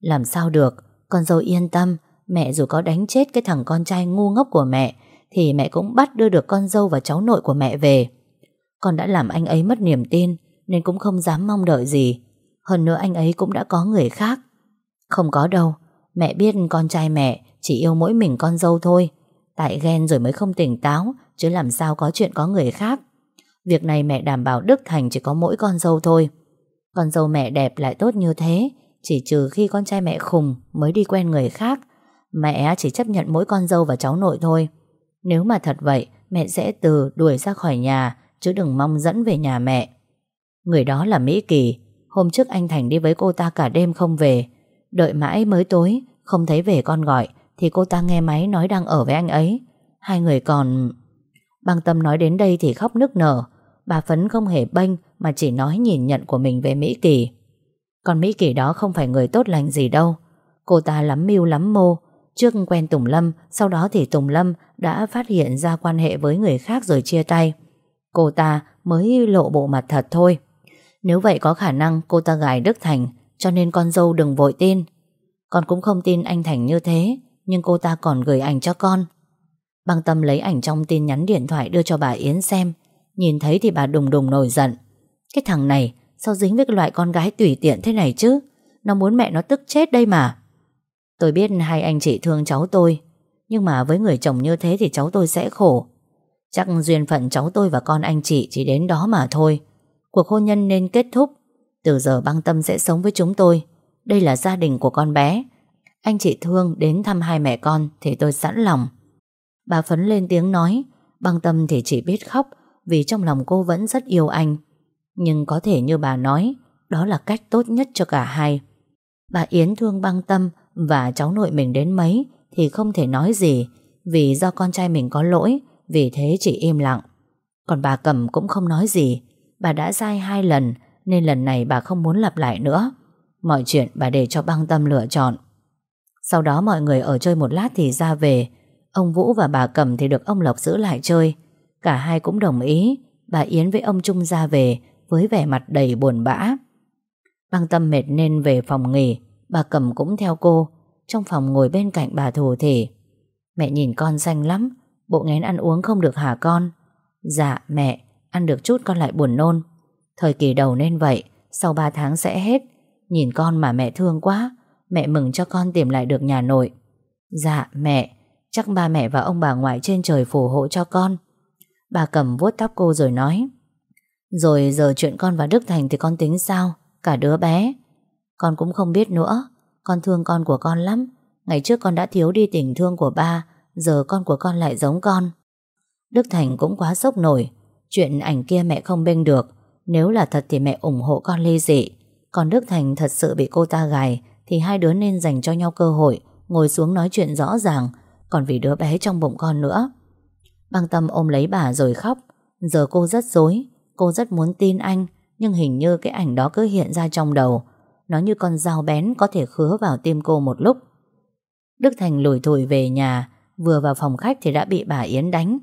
Làm sao được, Con dâu yên tâm Mẹ dù có đánh chết cái thằng con trai ngu ngốc của mẹ, Thì mẹ cũng bắt đưa được con dâu và cháu nội của mẹ về. Con đã làm anh ấy mất niềm tin, Nên cũng không dám mong đợi gì. Hơn nữa anh ấy cũng đã có người khác. Không có đâu, Mẹ biết con trai mẹ chỉ yêu mỗi mình con dâu thôi. Tại ghen rồi mới không tỉnh táo, Chứ làm sao có chuyện có người khác. Việc này mẹ đảm bảo Đức Thành chỉ có mỗi con dâu thôi. Con dâu mẹ đẹp lại tốt như thế, Chỉ trừ khi con trai mẹ khùng Mới đi quen người khác. Mẹ chỉ chấp nhận mỗi con dâu và cháu nội thôi. Nếu mà thật vậy, Mẹ sẽ từ đuổi ra khỏi nhà, Chứ đừng mong dẫn về nhà mẹ. Người đó là Mỹ Kỳ. Hôm trước anh Thành đi với cô ta cả đêm không về. Đợi mãi mới tối, Không thấy về con gọi, Thì cô ta nghe máy nói đang ở với anh ấy. Hai người còn... Băng tâm nói đến đây thì khóc nức nở. Bà Phấn không hề bênh, Mà chỉ nói nhìn nhận của mình về Mỹ Kỳ. Còn Mỹ Kỳ đó không phải người tốt lành gì đâu. Cô ta lắm mưu lắm mô Trước quen Tùng Lâm, Sau đó thì Tùng Lâm đã phát hiện ra quan hệ với người khác rồi chia tay. Cô ta mới lộ bộ mặt thật thôi. Nếu vậy có khả năng cô ta gài Đức Thành, Cho nên con dâu đừng vội tin. Con cũng không tin anh Thành như thế, Nhưng cô ta còn gửi ảnh cho con. Băng tâm lấy ảnh trong tin nhắn điện thoại Đưa cho bà Yến xem. Nhìn thấy thì bà đùng đùng nổi giận. Cái thằng này, sao dính với loại con gái tùy tiện thế này chứ? Nó muốn mẹ nó tức chết đây mà. Tôi biết hai anh chị thương cháu tôi, Nhưng mà với người chồng như thế Thì cháu tôi sẽ khổ. Chắc duyên phận cháu tôi và con anh chị Chỉ đến đó mà thôi. Cuộc hôn nhân nên kết thúc. Từ giờ băng tâm sẽ sống với chúng tôi. Đây là gia đình của con bé. Anh chị thương đến thăm hai mẹ con Thì tôi sẵn lòng. Bà Phấn lên tiếng nói, Băng tâm thì chỉ biết khóc Vì trong lòng cô vẫn rất yêu anh. Nhưng có thể như bà nói, Đó là cách tốt nhất cho cả hai. Bà Yến thương băng tâm và cháu nội mình đến mấy Thì không thể nói gì, Vì do con trai mình có lỗi, Vì thế chỉ im lặng. Còn bà Cẩm cũng không nói gì. Bà đã sai hai lần, Nên lần này bà không muốn lặp lại nữa. Mọi chuyện bà để cho băng tâm lựa chọn. Sau đó mọi người ở chơi một lát thì ra về. Ông Vũ và bà Cẩm thì được ông Lộc giữ lại chơi. Cả hai cũng đồng ý. Bà Yến với ông Trung ra về Với vẻ mặt đầy buồn bã. Băng tâm mệt nên về phòng nghỉ. Bà Cầm cũng theo cô, Trong phòng ngồi bên cạnh bà thủ thể. Mẹ nhìn con xanh lắm, Bộ nghén ăn uống không được hả con? Dạ mẹ, Ăn được chút con lại buồn nôn. Thời kỳ đầu nên vậy, Sau 3 tháng sẽ hết. Nhìn con mà mẹ thương quá, Mẹ mừng cho con tìm lại được nhà nội. Dạ mẹ, Chắc ba mẹ và ông bà ngoại trên trời phù hộ cho con. Bà cầm vuốt tóc cô rồi nói, Rồi giờ chuyện con và Đức Thành Thì con tính sao? Cả đứa bé. Con cũng không biết nữa. Con thương con của con lắm. Ngày trước con đã thiếu đi tình thương của ba, Giờ con của con lại giống con. Đức Thành cũng quá sốc nổi. Chuyện ảnh kia mẹ không bênh được. Nếu là thật thì mẹ ủng hộ con ly dị. Còn Đức Thành thật sự bị cô ta gài, Thì hai đứa nên dành cho nhau cơ hội, Ngồi xuống nói chuyện rõ ràng. Còn vì đứa bé trong bụng con nữa. Băng tâm ôm lấy bà rồi khóc. Giờ cô rất dối Cô rất muốn tin anh, Nhưng hình như cái ảnh đó cứ hiện ra trong đầu. Nó như con dao bén có thể khứa vào tim cô một lúc. Đức Thành lủi thủi về nhà, Vừa vào phòng khách thì đã bị bà Yến đánh.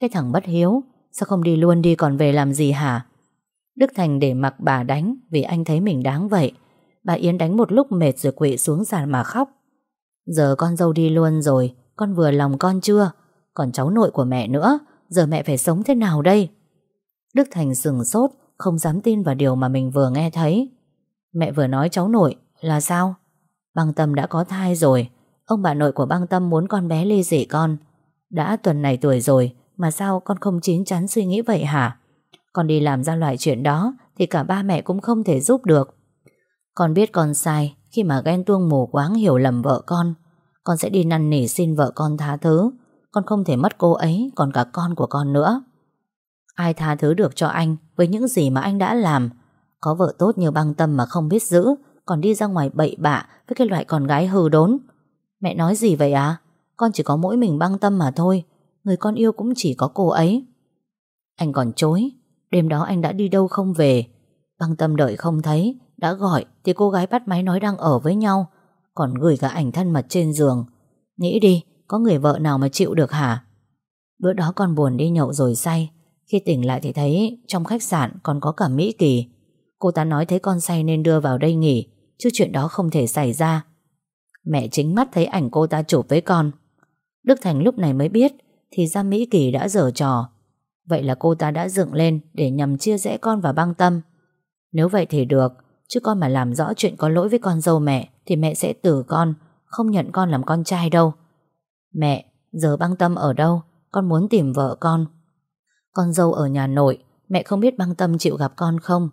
Cái thằng bất hiếu, Sao không đi luôn đi còn về làm gì hả? Đức Thành để mặc bà đánh Vì anh thấy mình đáng vậy. Bà Yến đánh một lúc mệt rồi quỵ xuống sàn mà khóc. Giờ con dâu đi luôn rồi, Con vừa lòng con chưa? Còn cháu nội của mẹ nữa, Giờ mẹ phải sống thế nào đây? Đức Thành sừng sốt, Không dám tin vào điều mà mình vừa nghe thấy. Mẹ vừa nói cháu nội là sao? Băng tâm đã có thai rồi. Ông bà nội của băng tâm muốn con bé ly dị con. Đã tuần này tuổi rồi, Mà sao con không chín chắn suy nghĩ vậy hả? Con đi làm ra loại chuyện đó Thì cả ba mẹ cũng không thể giúp được. Con biết con sai Khi mà ghen tuông mù quáng hiểu lầm vợ con. Con sẽ đi năn nỉ xin vợ con tha thứ. Con không thể mất cô ấy, Còn cả con của con nữa. Ai tha thứ được cho anh Với những gì mà anh đã làm? Có vợ tốt như băng tâm mà không biết giữ, Còn đi ra ngoài bậy bạ Với cái loại con gái hư đốn. Mẹ nói gì vậy à? Con chỉ có mỗi mình băng tâm mà thôi, Người con yêu cũng chỉ có cô ấy. Anh còn chối, Đêm đó anh đã đi đâu không về? Băng tâm đợi không thấy, Đã gọi thì cô gái bắt máy nói đang ở với nhau, Còn gửi cả ảnh thân mật trên giường. Nghĩ đi, Có người vợ nào mà chịu được hả? Bữa đó con buồn đi nhậu rồi say, Khi tỉnh lại thì thấy Trong khách sạn còn có cả Mỹ Kỳ. Cô ta nói thấy con say nên đưa vào đây nghỉ Chứ chuyện đó không thể xảy ra. Mẹ chính mắt thấy ảnh cô ta chụp với con. Đức Thành lúc này mới biết Thì ra Mỹ Kỳ đã dở trò. Vậy là cô ta đã dựng lên Để nhằm chia rẽ con và băng tâm. Nếu vậy thì được Chứ con mà làm rõ chuyện có lỗi với con dâu mẹ Thì mẹ sẽ tử con Không nhận con làm con trai đâu. Mẹ, giờ băng tâm ở đâu? Con muốn tìm vợ con. Con dâu ở nhà nội Mẹ không biết băng tâm chịu gặp con không?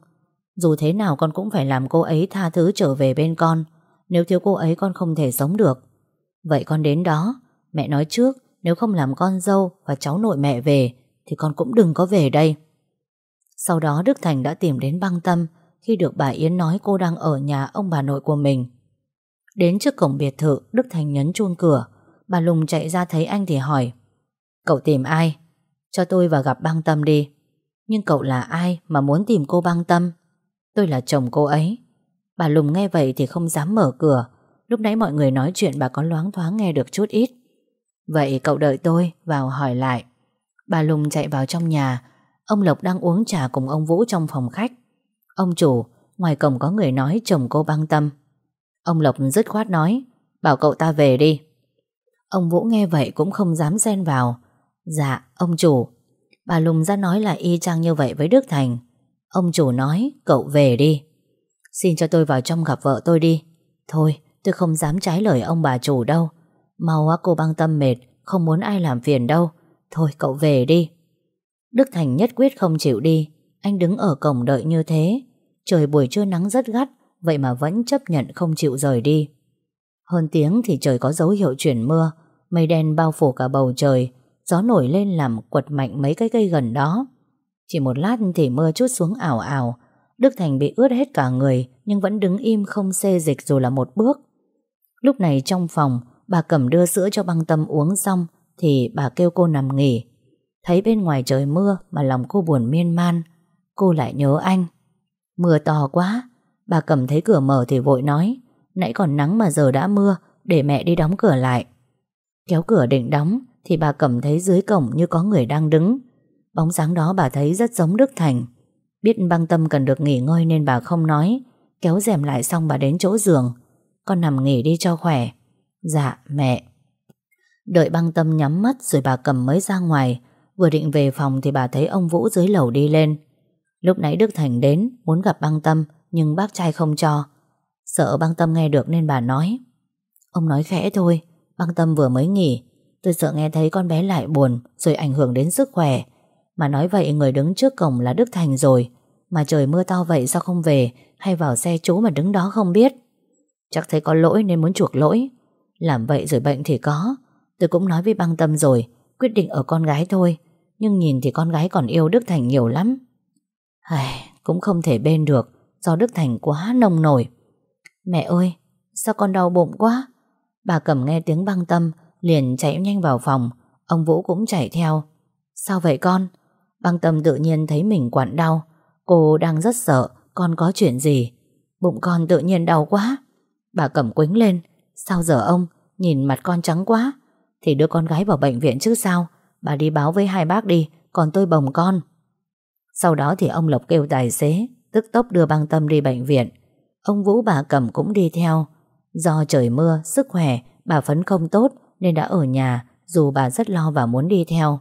Dù thế nào con cũng phải làm cô ấy tha thứ trở về bên con. Nếu thiếu cô ấy con không thể sống được. Vậy con đến đó. Mẹ nói trước, Nếu không làm con dâu và cháu nội mẹ về, Thì con cũng đừng có về đây. Sau đó Đức Thành đã tìm đến băng tâm Khi được bà Yến nói cô đang ở nhà ông bà nội của mình. Đến trước cổng biệt thự, Đức Thành nhấn chuông cửa. Bà Lùng chạy ra thấy anh thì hỏi, Cậu tìm ai? Cho tôi vào gặp băng tâm đi. Nhưng cậu là ai mà muốn tìm cô băng tâm? Tôi là chồng cô ấy. Bà Lùng nghe vậy thì không dám mở cửa. Lúc nãy mọi người nói chuyện bà có loáng thoáng nghe được chút ít. Vậy cậu đợi tôi, vào hỏi lại. Bà Lùng chạy vào trong nhà. Ông Lộc đang uống trà cùng ông Vũ trong phòng khách. Ông chủ, Ngoài cổng có người nói chồng cô băng tâm. Ông Lộc dứt khoát nói, Bảo cậu ta về đi. Ông Vũ nghe vậy cũng không dám xen vào. Dạ ông chủ. Bà Lùng ra nói là y chang như vậy với Đức Thành. Ông chủ nói, cậu về đi. Xin cho tôi vào trong gặp vợ tôi đi. Thôi, tôi không dám trái lời ông bà chủ đâu. Mau á cô băng tâm mệt, Không muốn ai làm phiền đâu. Thôi, cậu về đi. Đức Thành nhất quyết không chịu đi. Anh đứng ở cổng đợi như thế. Trời buổi trưa nắng rất gắt, Vậy mà vẫn chấp nhận không chịu rời đi. Hơn tiếng thì trời có dấu hiệu chuyển mưa, Mây đen bao phủ cả bầu trời. Gió nổi lên làm quật mạnh mấy cái cây gần đó. Chỉ một lát thì mưa chút xuống ảo ảo Đức Thành bị ướt hết cả người nhưng vẫn đứng im không xê dịch dù là một bước. Lúc này trong phòng, bà cầm đưa sữa cho băng tâm uống xong thì bà kêu cô nằm nghỉ. Thấy bên ngoài trời mưa mà lòng cô buồn miên man. Cô lại nhớ anh. Mưa to quá. Bà cầm thấy cửa mở thì vội nói nãy còn nắng mà giờ đã mưa để mẹ đi đóng cửa lại. Kéo cửa định đóng thì bà cầm thấy dưới cổng như có người đang đứng. Bóng dáng đó bà thấy rất giống Đức Thành. Biết băng tâm cần được nghỉ ngơi nên bà không nói. Kéo rèm lại xong bà đến chỗ giường. Con nằm nghỉ đi cho khỏe. Dạ mẹ. Đợi băng tâm nhắm mắt rồi bà cầm mới ra ngoài. Vừa định về phòng thì bà thấy ông Vũ dưới lầu đi lên. Lúc nãy Đức Thành đến, Muốn gặp băng tâm, Nhưng bác trai không cho. Sợ băng tâm nghe được nên bà nói. Ông nói khẽ thôi. Băng tâm vừa mới nghỉ. Tôi sợ nghe thấy con bé lại buồn, Rồi ảnh hưởng đến sức khỏe. Mà nói vậy người đứng trước cổng là Đức Thành rồi. Mà trời mưa to vậy sao không về? Hay vào xe chú mà đứng đó không biết? Chắc thấy có lỗi nên muốn chuộc lỗi. Làm vậy rồi bệnh thì có. Tôi cũng nói với băng tâm rồi Quyết định ở con gái thôi. Nhưng nhìn thì con gái còn yêu Đức Thành nhiều lắm. Ai, Cũng không thể bên được Do Đức Thành quá nông nổi. Mẹ ơi Sao con đau bụng quá? Bà cầm nghe tiếng băng tâm Liền chạy nhanh vào phòng. Ông Vũ cũng chạy theo. Sao vậy con? Băng tâm tự nhiên thấy mình quặn đau. Cô đang rất sợ Con có chuyện gì? Bụng con tự nhiên đau quá. Bà cầm quính lên. Sao giờ ông Nhìn mặt con trắng quá? Thì đưa con gái vào bệnh viện chứ sao? Bà đi báo với hai bác đi Còn tôi bồng con. Sau đó thì ông Lộc kêu tài xế Tức tốc đưa băng tâm đi bệnh viện. Ông Vũ bà cầm cũng đi theo. Do trời mưa, sức khỏe Bà Phấn không tốt Nên đã ở nhà Dù bà rất lo và muốn đi theo.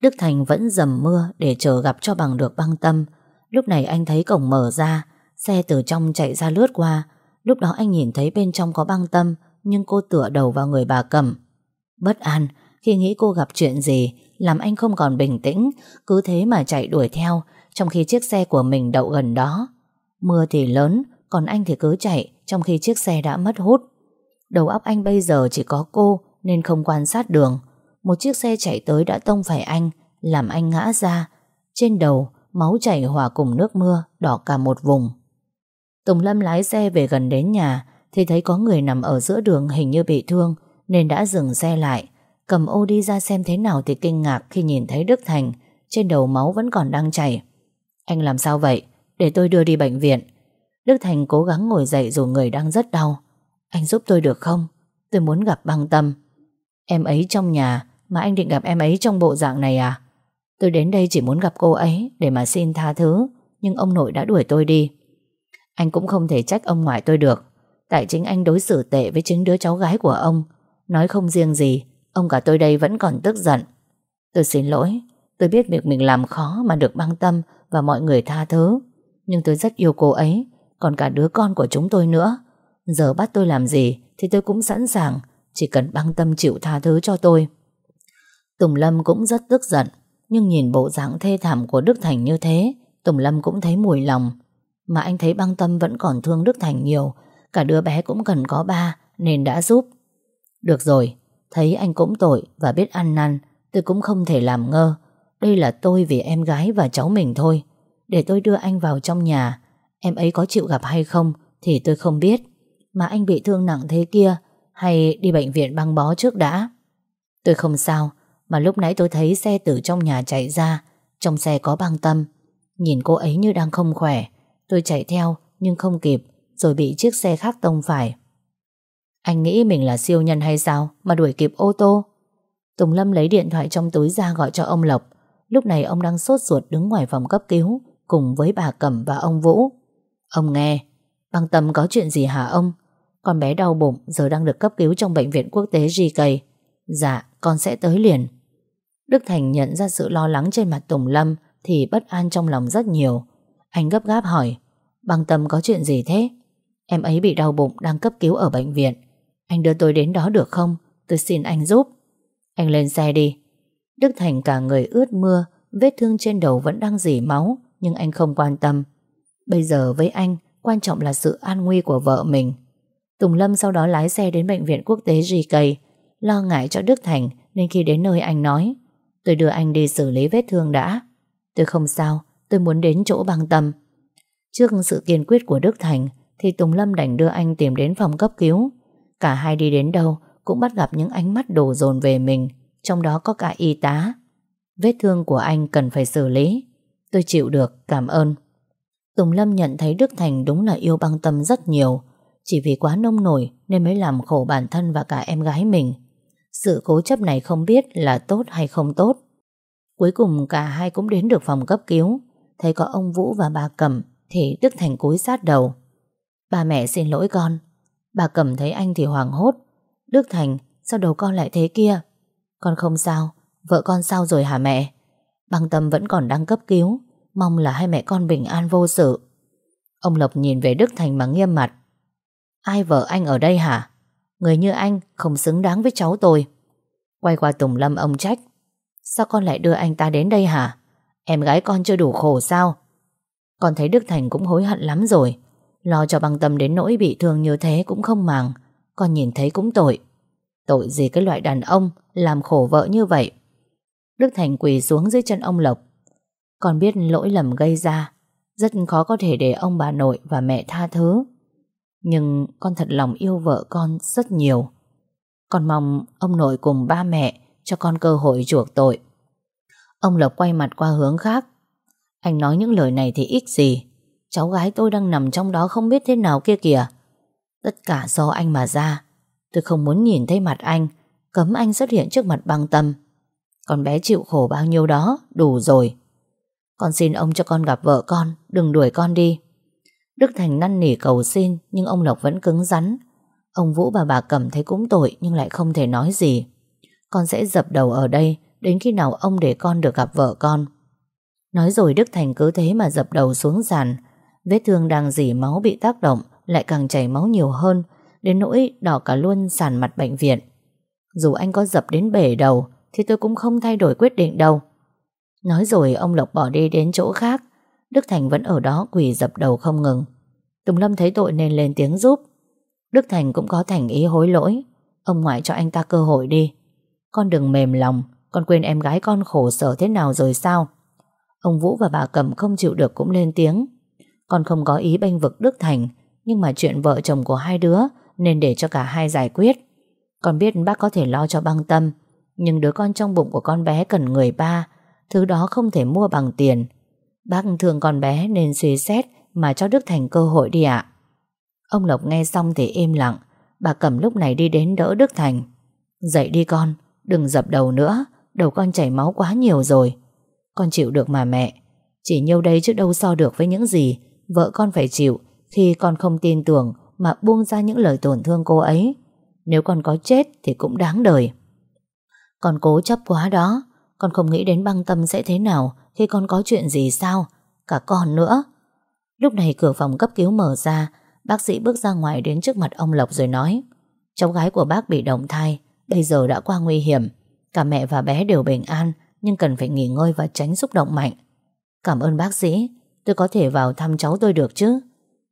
Đức Thành vẫn dầm mưa Để chờ gặp cho bằng được băng tâm. Lúc này anh thấy cổng mở ra, Xe từ trong chạy ra lướt qua. Lúc đó anh nhìn thấy bên trong có băng tâm, Nhưng cô tựa đầu vào người bà cầm. Bất an, Khi nghĩ cô gặp chuyện gì, Làm anh không còn bình tĩnh, Cứ thế mà chạy đuổi theo, Trong khi chiếc xe của mình đậu gần đó. Mưa thì lớn, Còn anh thì cứ chạy, Trong khi chiếc xe đã mất hút. Đầu óc anh bây giờ chỉ có cô, Nên không quan sát đường. Một chiếc xe chạy tới đã tông phải anh, Làm anh ngã ra. Trên đầu, máu chảy hòa cùng nước mưa, Đỏ cả một vùng. Tùng Lâm lái xe về gần đến nhà, Thì thấy có người nằm ở giữa đường hình như bị thương, Nên đã dừng xe lại. Cầm ô đi ra xem thế nào thì kinh ngạc Khi nhìn thấy Đức Thành, Trên đầu máu vẫn còn đang chảy. Anh làm sao vậy? Để tôi đưa đi bệnh viện. Đức Thành cố gắng ngồi dậy dù người đang rất đau. Anh giúp tôi được không? Tôi muốn gặp băng tâm. Em ấy trong nhà mà anh định gặp em ấy trong bộ dạng này à? Tôi đến đây chỉ muốn gặp cô ấy Để mà xin tha thứ, Nhưng ông nội đã đuổi tôi đi. Anh cũng không thể trách ông ngoại tôi được. Tại chính anh đối xử tệ với chính đứa cháu gái của ông. Nói không riêng gì, Ông cả tôi đây vẫn còn tức giận. Tôi xin lỗi. Tôi biết việc mình làm khó mà được băng tâm Và mọi người tha thứ. Nhưng tôi rất yêu cô ấy, Còn cả đứa con của chúng tôi nữa. Giờ bắt tôi làm gì Thì tôi cũng sẵn sàng, Chỉ cần băng tâm chịu tha thứ cho tôi. Tùng Lâm cũng rất tức giận, Nhưng nhìn bộ dạng thê thảm của Đức Thành như thế, Tùng Lâm cũng thấy mùi lòng. Mà anh thấy băng tâm vẫn còn thương Đức Thành nhiều, Cả đứa bé cũng cần có ba, Nên đã giúp. Được rồi, Thấy anh cũng tội và biết ăn năn, Tôi cũng không thể làm ngơ. Đây là tôi vì em gái và cháu mình thôi. Để tôi đưa anh vào trong nhà, Em ấy có chịu gặp hay không Thì tôi không biết. Mà anh bị thương nặng thế kia, Hay đi bệnh viện băng bó trước đã? Tôi không sao mà lúc nãy tôi thấy xe từ trong nhà chạy ra, Trong xe có băng tâm. Nhìn cô ấy như đang không khỏe. Tôi chạy theo, nhưng không kịp, Rồi bị chiếc xe khác tông phải. Anh nghĩ mình là siêu nhân hay sao Mà đuổi kịp ô tô? Tùng Lâm lấy điện thoại trong túi ra gọi cho ông Lộc. Lúc này ông đang sốt ruột đứng ngoài phòng cấp cứu, Cùng với bà Cẩm và ông Vũ. Ông nghe, Băng tâm có chuyện gì hả ông? Con bé đau bụng, giờ đang được cấp cứu trong bệnh viện quốc tế GK Dạ con sẽ tới liền. Đức Thành nhận ra sự lo lắng trên mặt Tùng Lâm Thì bất an trong lòng rất nhiều Anh gấp gáp hỏi Băng tâm có chuyện gì thế Em ấy bị đau bụng đang cấp cứu ở bệnh viện anh đưa tôi đến đó được không? Tôi xin anh giúp. Anh lên xe đi. Đức Thành cả người ướt mưa, vết thương trên đầu vẫn đang dỉ máu, nhưng anh không quan tâm. Bây giờ với anh, quan trọng là sự an nguy của vợ mình. Tùng Lâm sau đó lái xe đến bệnh viện quốc tế GK, lo ngại cho Đức Thành nên khi đến nơi anh nói, tôi đưa anh đi xử lý vết thương đã. Tôi không sao, tôi muốn đến chỗ băng tâm. Trước sự kiên quyết của Đức Thành, thì Tùng Lâm đành đưa anh tìm đến phòng cấp cứu. Cả hai đi đến đâu cũng bắt gặp những ánh mắt đổ dồn về mình, trong đó có cả y tá. Vết thương của anh cần phải xử lý. Tôi chịu được, cảm ơn. Tùng Lâm nhận thấy Đức Thành đúng là yêu băng tâm rất nhiều. Chỉ vì quá nông nổi nên mới làm khổ bản thân và cả em gái mình. Sự cố chấp này không biết là tốt hay không tốt. Cuối cùng cả hai cũng đến được phòng cấp cứu. Thấy có ông Vũ và bà Cẩm Thì Đức Thành cúi sát đầu. Ba mẹ xin lỗi con. Bà Cẩm thấy anh thì hoảng hốt. Đức Thành, sao đầu con lại thế kia? Con không sao. Vợ con sao rồi hả mẹ? Băng tâm vẫn còn đang cấp cứu. Mong là hai mẹ con bình an vô sự. Ông Lộc nhìn về Đức Thành mà nghiêm mặt. Ai vợ anh ở đây hả? Người như anh không xứng đáng với cháu tôi. Quay qua Tùng Lâm ông trách. Sao con lại đưa anh ta đến đây hả? Em gái con chưa đủ khổ sao? Con thấy Đức Thành cũng hối hận lắm rồi. Lo cho băng tâm đến nỗi bị thương như thế cũng không màng. Con nhìn thấy cũng tội. Tội gì cái loại đàn ông Làm khổ vợ như vậy? Đức Thành quỳ xuống dưới chân ông Lộc. Con biết lỗi lầm gây ra. Rất khó có thể để ông bà nội và mẹ tha thứ. Nhưng con thật lòng yêu vợ con rất nhiều. Con mong ông nội cùng ba mẹ Cho con cơ hội chuộc tội. Ông Lộc quay mặt qua hướng khác. Anh nói những lời này thì ích gì. Cháu gái tôi đang nằm trong đó không biết thế nào kia kìa. Tất cả do anh mà ra. Tôi không muốn nhìn thấy mặt anh. Cấm anh xuất hiện trước mặt băng tâm. Con bé chịu khổ bao nhiêu đó, Đủ rồi. Con xin ông cho con gặp vợ con, Đừng đuổi con đi. Đức Thành năn nỉ cầu xin, Nhưng ông Lộc vẫn cứng rắn. Ông Vũ và bà Cẩm thấy cũng tội, Nhưng lại không thể nói gì. Con sẽ dập đầu ở đây, Đến khi nào ông để con được gặp vợ con. Nói rồi Đức Thành cứ thế mà dập đầu xuống sàn. Vết thương đang dỉ máu bị tác động, Lại càng chảy máu nhiều hơn, Đến nỗi đỏ cả luôn sàn mặt bệnh viện. Dù anh có dập đến bể đầu, Thì tôi cũng không thay đổi quyết định đâu. Nói rồi ông Lộc bỏ đi đến chỗ khác. Đức Thành vẫn ở đó quỳ dập đầu không ngừng. Tùng Lâm thấy tội nên lên tiếng giúp. Đức Thành cũng có thành ý hối lỗi. Ông ngoại cho anh ta cơ hội đi. Con đừng mềm lòng, Con quên em gái con khổ sở thế nào rồi sao? Ông Vũ và bà Cẩm không chịu được cũng lên tiếng. Con không có ý bênh vực Đức Thành, Nhưng mà chuyện vợ chồng của hai đứa Nên để cho cả hai giải quyết. Con biết bác có thể lo cho băng tâm, Nhưng đứa con trong bụng của con bé cần người ba, Thứ đó không thể mua bằng tiền. Bác thường con bé nên suy xét Mà cho Đức Thành cơ hội đi ạ. Ông Lộc nghe xong thì im lặng. Bà Cẩm lúc này đi đến đỡ Đức Thành. Dậy đi con, Đừng dập đầu nữa, Đầu con chảy máu quá nhiều rồi. Con chịu được mà mẹ. Chỉ nhiêu đây chứ đâu so được với những gì Vợ con phải chịu Khi con không tin tưởng Mà buông ra những lời tổn thương cô ấy. Nếu con có chết thì cũng đáng đời. Con cố chấp quá đó. Con không nghĩ đến băng tâm sẽ thế nào Thế con có chuyện gì sao? Cả con nữa. Lúc này cửa phòng cấp cứu mở ra, Bác sĩ bước ra ngoài đến trước mặt ông Lộc rồi nói, Cháu gái của bác bị động thai, Bây giờ đã qua nguy hiểm. Cả mẹ và bé đều bình an, Nhưng cần phải nghỉ ngơi và tránh xúc động mạnh. Cảm ơn bác sĩ, Tôi có thể vào thăm cháu tôi được chứ?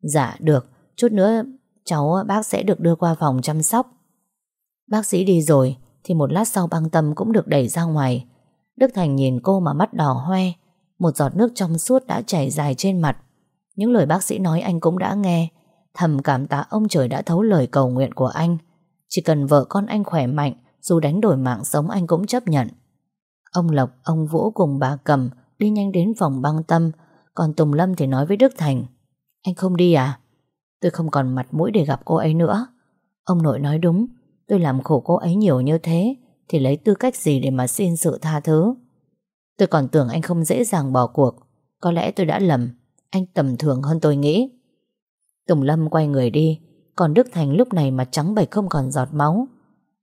Dạ được. Chút nữa cháu, bác sẽ được đưa qua phòng chăm sóc. Bác sĩ đi rồi, Thì một lát sau băng tâm cũng được đẩy ra ngoài. Đức Thành nhìn cô mà mắt đỏ hoe. Một giọt nước trong suốt đã chảy dài trên mặt. Những lời bác sĩ nói anh cũng đã nghe. Thầm cảm tạ ông trời đã thấu lời cầu nguyện của anh. Chỉ cần vợ con anh khỏe mạnh Dù đánh đổi mạng sống anh cũng chấp nhận. Ông Lộc, ông Vũ cùng bà Cầm Đi nhanh đến phòng băng tâm. Còn Tùng Lâm thì nói với Đức Thành Anh không đi à? Tôi không còn mặt mũi để gặp cô ấy nữa. Ông nội nói đúng Tôi làm khổ cô ấy nhiều như thế. Thì lấy tư cách gì để mà xin sự tha thứ? Tôi còn tưởng anh không dễ dàng bỏ cuộc. Có lẽ tôi đã lầm. Anh tầm thường hơn tôi nghĩ. Tùng Lâm quay người đi. Còn Đức Thành lúc này mà trắng bệch không còn giọt máu.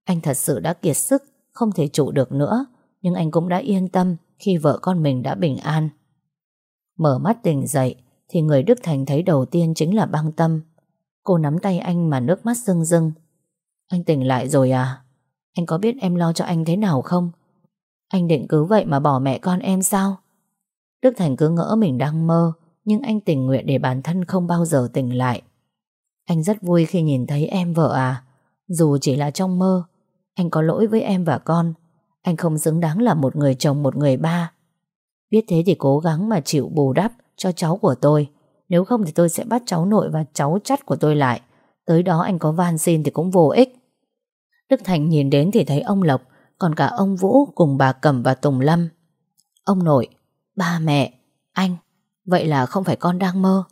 Anh thật sự đã kiệt sức, Không thể trụ được nữa. Nhưng anh cũng đã yên tâm Khi vợ con mình đã bình an. Mở mắt tỉnh dậy, Thì người Đức Thành thấy đầu tiên chính là băng tâm. Cô nắm tay anh mà nước mắt rưng rưng. Anh tỉnh lại rồi à? Anh có biết em lo cho anh thế nào không? Anh định cứ vậy mà bỏ mẹ con em sao? Đức Thành cứ ngỡ mình đang mơ, Nhưng anh tình nguyện để bản thân không bao giờ tỉnh lại. Anh rất vui khi nhìn thấy em vợ à. Dù chỉ là trong mơ, Anh có lỗi với em và con. Anh không xứng đáng là một người chồng, một người ba. Biết thế thì cố gắng mà chịu bù đắp cho cháu của tôi. Nếu không thì tôi sẽ bắt cháu nội và cháu chắt của tôi lại. Tới đó anh có van xin thì cũng vô ích. Đức Thành nhìn đến thì thấy ông Lộc, Còn cả ông Vũ cùng bà Cẩm và Tùng Lâm Ông nội, Ba mẹ, Anh, Vậy là không phải con đang mơ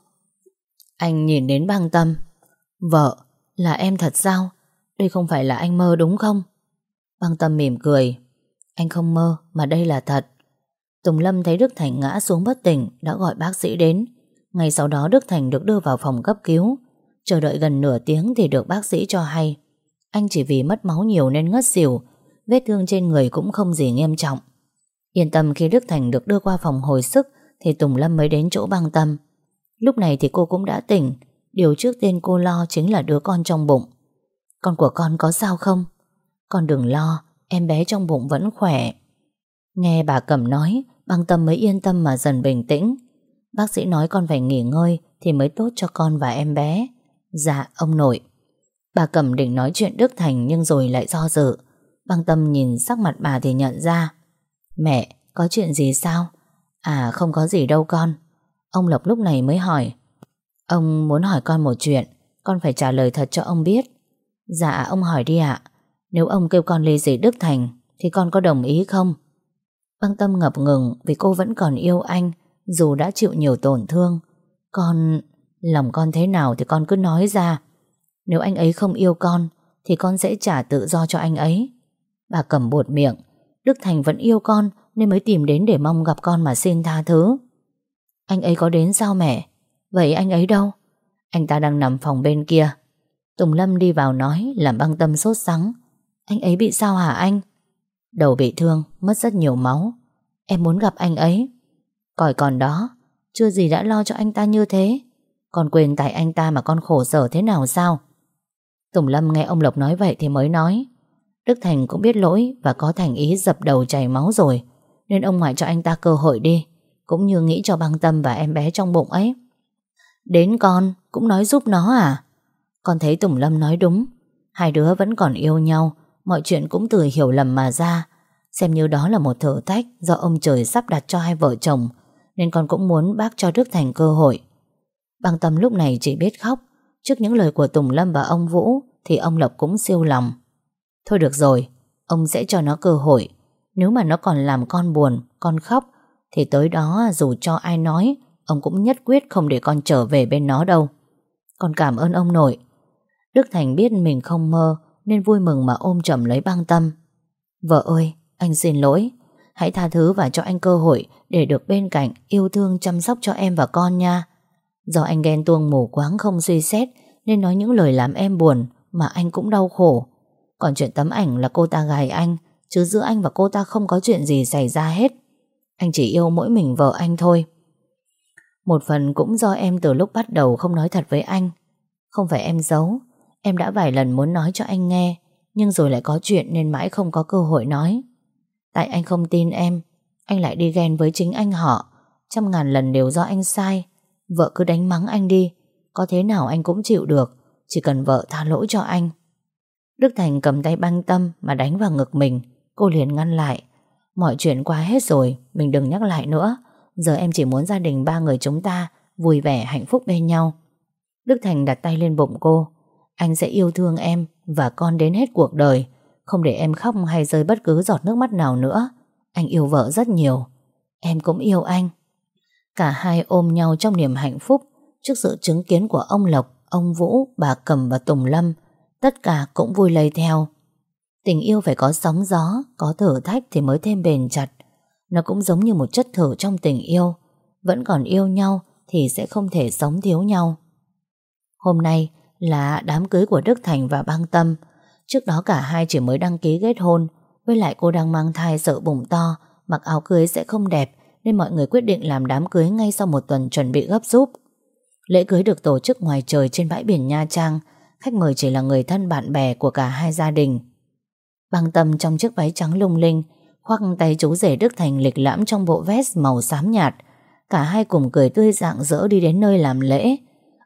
Anh nhìn đến băng tâm, Vợ, Là em thật sao Đây không phải là anh mơ đúng không Băng tâm mỉm cười, Anh không mơ, mà đây là thật Tùng Lâm thấy Đức Thành ngã xuống bất tỉnh, đã gọi bác sĩ đến. Ngay sau đó Đức Thành được đưa vào phòng cấp cứu. Chờ đợi gần nửa tiếng thì được bác sĩ cho hay. Anh chỉ vì mất máu nhiều nên ngất xỉu, vết thương trên người cũng không gì nghiêm trọng. Yên tâm khi Đức Thành được đưa qua phòng hồi sức thì Tùng Lâm mới đến chỗ băng tâm. Lúc này thì cô cũng đã tỉnh, điều trước tiên cô lo chính là đứa con trong bụng. Con của con có sao không? Con đừng lo, em bé trong bụng vẫn khỏe. Nghe bà Cẩm nói, băng tâm mới yên tâm mà dần bình tĩnh. Bác sĩ nói con phải nghỉ ngơi thì mới tốt cho con và em bé. Dạ, ông nội. Bà Cẩm định nói chuyện Đức Thành nhưng rồi lại do dự. Băng tâm nhìn sắc mặt bà thì nhận ra. Mẹ, có chuyện gì sao? À không có gì đâu con. Ông Lộc lúc này mới hỏi. Ông muốn hỏi con một chuyện, con phải trả lời thật cho ông biết. Dạ, ông hỏi đi ạ. Nếu ông kêu con ly dị Đức Thành, thì con có đồng ý không? Băng tâm ngập ngừng vì cô vẫn còn yêu anh, dù đã chịu nhiều tổn thương. Con... Lòng con thế nào thì con cứ nói ra. Nếu anh ấy không yêu con, thì con sẽ trả tự do cho anh ấy. Bà cầm bột miệng. Đức Thành vẫn yêu con nên mới tìm đến để mong gặp con mà xin tha thứ. Anh ấy có đến sao mẹ? Vậy anh ấy đâu? Anh ta đang nằm phòng bên kia. Tùng Lâm đi vào nói làm băng tâm sốt sắng. Anh ấy bị sao hả anh? Đầu bị thương, mất rất nhiều máu. Em muốn gặp anh ấy. Còi còn đó, chưa gì đã lo cho anh ta như thế. còn quên tại anh ta mà con khổ sở thế nào sao? Tùng Lâm nghe ông Lộc nói vậy thì mới nói. Đức Thành cũng biết lỗi và có thành ý dập đầu chảy máu rồi. Nên ông ngoại cho anh ta cơ hội đi. Cũng như nghĩ cho băng tâm và em bé trong bụng ấy. Đến con, cũng nói giúp nó à? Con thấy Tùng Lâm nói đúng. Hai đứa vẫn còn yêu nhau. Mọi chuyện cũng từ hiểu lầm mà ra. Xem như đó là một thử thách do ông trời sắp đặt cho hai vợ chồng. Nên con cũng muốn bác cho Đức Thành cơ hội. Băng tâm lúc này chỉ biết khóc Trước những lời của Tùng Lâm và ông Vũ Thì ông Lộc cũng siêu lòng. Thôi được rồi Ông sẽ cho nó cơ hội. Nếu mà nó còn làm con buồn, con khóc Thì tới đó dù cho ai nói Ông cũng nhất quyết không để con trở về bên nó đâu. Con cảm ơn ông nội. Đức Thành biết mình không mơ Nên vui mừng mà ôm chầm lấy băng tâm. Vợ ơi, anh xin lỗi. Hãy tha thứ và cho anh cơ hội Để được bên cạnh Yêu thương chăm sóc cho em và con nha. Do anh ghen tuông mù quáng không suy xét, Nên nói những lời làm em buồn Mà anh cũng đau khổ. Còn chuyện tấm ảnh là cô ta gài anh, Chứ giữa anh và cô ta không có chuyện gì xảy ra hết. Anh chỉ yêu mỗi mình vợ anh thôi. Một phần cũng do em từ lúc bắt đầu không nói thật với anh. Không phải em giấu, Em đã vài lần muốn nói cho anh nghe, Nhưng rồi lại có chuyện nên mãi không có cơ hội nói. Tại anh không tin em, Anh lại đi ghen với chính anh họ, Trăm ngàn lần đều do anh sai. Vợ cứ đánh mắng anh đi. Có thế nào anh cũng chịu được. Chỉ cần vợ tha lỗi cho anh. Đức Thành cầm tay băng tâm Mà đánh vào ngực mình. Cô liền ngăn lại. Mọi chuyện qua hết rồi, Mình đừng nhắc lại nữa. Giờ em chỉ muốn gia đình ba người chúng ta Vui vẻ, hạnh phúc bên nhau. Đức Thành đặt tay lên bụng cô. Anh sẽ yêu thương em Và con đến hết cuộc đời. Không để em khóc hay rơi bất cứ giọt nước mắt nào nữa. Anh yêu vợ rất nhiều. Em cũng yêu anh. Cả hai ôm nhau trong niềm hạnh phúc trước sự chứng kiến của ông Lộc, ông Vũ, bà Cầm và Tùng Lâm. Tất cả cũng vui lây theo. Tình yêu phải có sóng gió, có thử thách thì mới thêm bền chặt. Nó cũng giống như một chất thử trong tình yêu. Vẫn còn yêu nhau thì sẽ không thể sống thiếu nhau. Hôm nay là đám cưới của Đức Thành và Băng Tâm. Trước đó cả hai chỉ mới đăng ký kết hôn. Với lại cô đang mang thai sợ bụng to, mặc áo cưới sẽ không đẹp nên mọi người quyết định làm đám cưới ngay sau một tuần chuẩn bị gấp rút. Lễ cưới được tổ chức ngoài trời trên bãi biển Nha Trang, khách mời chỉ là người thân bạn bè của cả hai gia đình. Băng tâm trong chiếc váy trắng lung linh, khoác tay chú rể Đức Thành lịch lãm trong bộ vest màu xám nhạt. Cả hai cùng cười tươi rạng rỡ đi đến nơi làm lễ.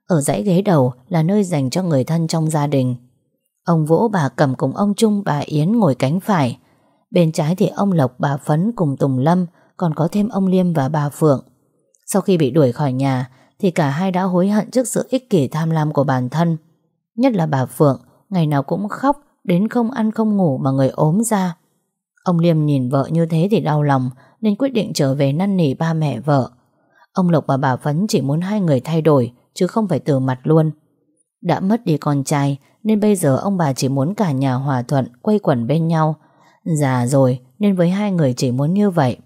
Ở dãy ghế đầu là nơi dành cho người thân trong gia đình. Ông Vũ bà cầm cùng ông Trung bà Yến ngồi cánh phải. Bên trái thì ông Lộc bà Phấn cùng Tùng Lâm còn có thêm ông Liêm và bà Phượng. Sau khi bị đuổi khỏi nhà thì cả hai đã hối hận trước sự ích kỷ tham lam của bản thân. Nhất là bà Phượng, ngày nào cũng khóc đến không ăn không ngủ mà người ốm ra. Ông Liêm nhìn vợ như thế thì đau lòng nên quyết định trở về năn nỉ ba mẹ vợ. Ông Lộc và bà Phấn chỉ muốn hai người thay đổi chứ không phải từ mặt luôn. Đã mất đi con trai nên bây giờ ông bà chỉ muốn cả nhà hòa thuận quây quẩn bên nhau. Già rồi nên với hai người chỉ muốn như vậy.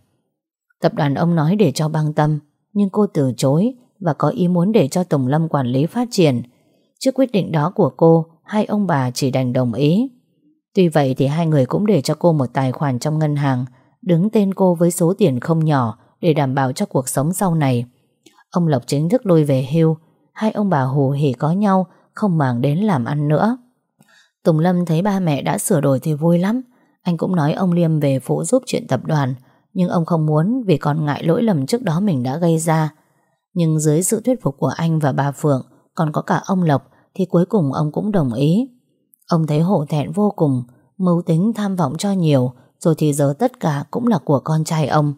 Tập đoàn ông nói để cho băng tâm, Nhưng cô từ chối Và có ý muốn để cho Tùng Lâm quản lý phát triển. Trước quyết định đó của cô, Hai ông bà chỉ đành đồng ý. Tuy vậy thì hai người cũng để cho cô một tài khoản trong ngân hàng, Đứng tên cô với số tiền không nhỏ Để đảm bảo cho cuộc sống sau này. Ông Lộc chính thức lui về hưu, Hai ông bà hù hỉ có nhau, Không màng đến làm ăn nữa. Tùng Lâm thấy ba mẹ đã sửa đổi thì vui lắm. Anh cũng nói ông Liêm về phụ giúp chuyện tập đoàn. Nhưng ông không muốn Vì còn ngại lỗi lầm trước đó mình đã gây ra. Nhưng dưới sự thuyết phục của anh và bà Phượng, Còn có cả ông Lộc, Thì cuối cùng ông cũng đồng ý. Ông thấy hổ thẹn vô cùng, Mưu tính tham vọng cho nhiều, Rồi thì giờ tất cả cũng là của con trai ông.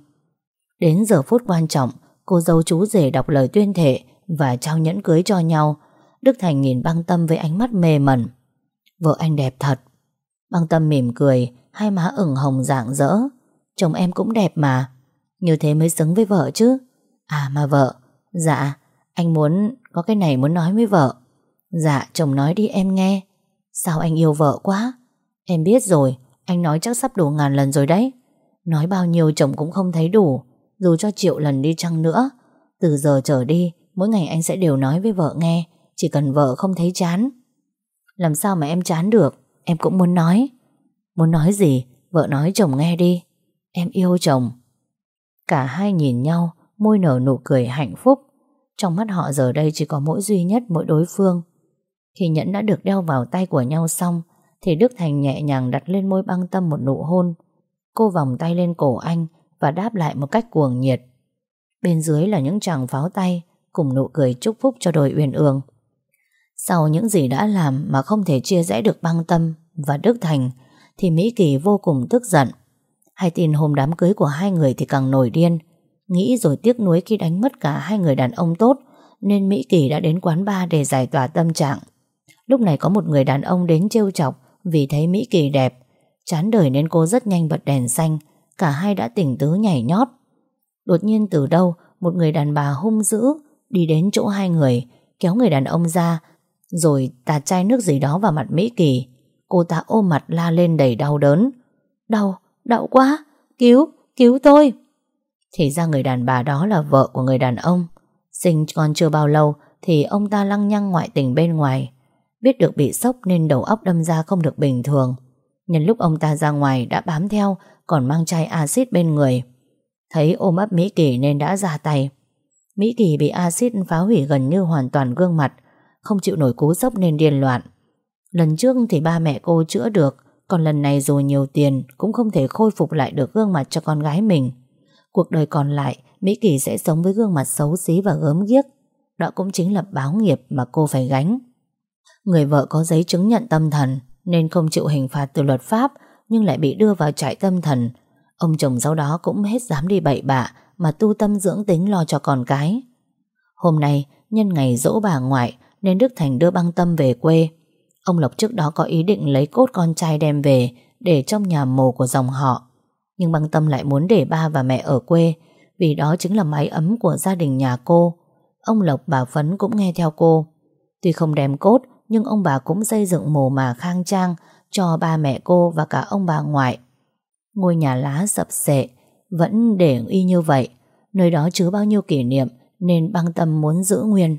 Đến giờ phút quan trọng, Cô dâu chú rể đọc lời tuyên thệ Và trao nhẫn cưới cho nhau. Đức Thành nhìn băng tâm với ánh mắt mê mẩn. Vợ anh đẹp thật. Băng tâm mỉm cười, Hai má ửng hồng rạng rỡ. Chồng em cũng đẹp mà. Như thế mới xứng với vợ chứ. À mà vợ. Dạ Anh muốn, Có cái này muốn nói với vợ. Dạ chồng nói đi em nghe. Sao anh yêu vợ quá? Em biết rồi, Anh nói chắc sắp đủ ngàn lần rồi đấy. Nói bao nhiêu chồng cũng không thấy đủ, Dù cho triệu lần đi chăng nữa. Từ giờ trở đi, Mỗi ngày anh sẽ đều nói với vợ nghe, Chỉ cần vợ không thấy chán. Làm sao mà em chán được? Em cũng muốn nói. Muốn nói gì? Vợ nói chồng nghe đi. Em yêu chồng. Cả hai nhìn nhau, Môi nở nụ cười hạnh phúc. Trong mắt họ giờ đây chỉ có mỗi duy nhất mỗi đối phương. Khi nhẫn đã được đeo vào tay của nhau xong, Thì Đức Thành nhẹ nhàng đặt lên môi băng tâm một nụ hôn. Cô vòng tay lên cổ anh Và đáp lại một cách cuồng nhiệt. Bên dưới là những chàng pháo tay, Cùng nụ cười chúc phúc cho đôi uyên ương. Sau những gì đã làm Mà không thể chia rẽ được băng tâm Và Đức Thành, Thì Mỹ Kỳ vô cùng tức giận. Hay tin hôm đám cưới của hai người thì càng nổi điên. Nghĩ rồi tiếc nuối khi đánh mất cả hai người đàn ông tốt Nên Mỹ Kỳ đã đến quán bar để giải tỏa tâm trạng. Lúc này có một người đàn ông đến trêu chọc Vì thấy Mỹ Kỳ đẹp. Chán đời nên cô rất nhanh bật đèn xanh Cả hai đã tỉnh tứ nhảy nhót. Đột nhiên từ đâu Một người đàn bà hung dữ Đi đến chỗ hai người Kéo người đàn ông ra Rồi tạt chai nước gì đó vào mặt Mỹ Kỳ. Cô ta ôm mặt la lên đầy đau đớn. Đau, đau quá Cứu, cứu tôi. Thì ra người đàn bà đó là vợ của người đàn ông. Sinh còn chưa bao lâu Thì ông ta lăng nhăng ngoại tình bên ngoài. Biết được bị sốc nên đầu óc đâm ra không được bình thường. Nhân lúc ông ta ra ngoài đã bám theo Còn mang chai axit bên người. Thấy ôm ấp Mỹ Kỳ nên đã ra tay. Mỹ Kỳ bị axit phá hủy gần như hoàn toàn gương mặt Không chịu nổi cú sốc nên điên loạn. Lần trước thì ba mẹ cô chữa được còn lần này dù nhiều tiền Cũng không thể khôi phục lại được gương mặt cho con gái mình. Cuộc đời còn lại, Mỹ Kỳ sẽ sống với gương mặt xấu xí và gớm ghiếc. Đó cũng chính là báo nghiệp mà cô phải gánh. Người vợ có giấy chứng nhận tâm thần, Nên không chịu hình phạt từ luật pháp, Nhưng lại bị đưa vào trại tâm thần. Ông chồng sau đó cũng hết dám đi bậy bạ, Mà tu tâm dưỡng tính lo cho con cái. Hôm nay, Nhân ngày dỗ bà ngoại, Nên Đức Thành đưa băng tâm về quê. Ông Lộc trước đó có ý định lấy cốt con trai đem về Để trong nhà mồ của dòng họ. Nhưng băng tâm lại muốn để ba và mẹ ở quê, Vì đó chính là mái ấm của gia đình nhà cô. Ông Lộc bà Phấn cũng nghe theo cô. Tuy không đem cốt, Nhưng ông bà cũng xây dựng mồ mà khang trang Cho ba mẹ cô và cả ông bà ngoại. Ngôi nhà lá sập sệ, Vẫn để y như vậy. Nơi đó chứa bao nhiêu kỷ niệm Nên băng tâm muốn giữ nguyên.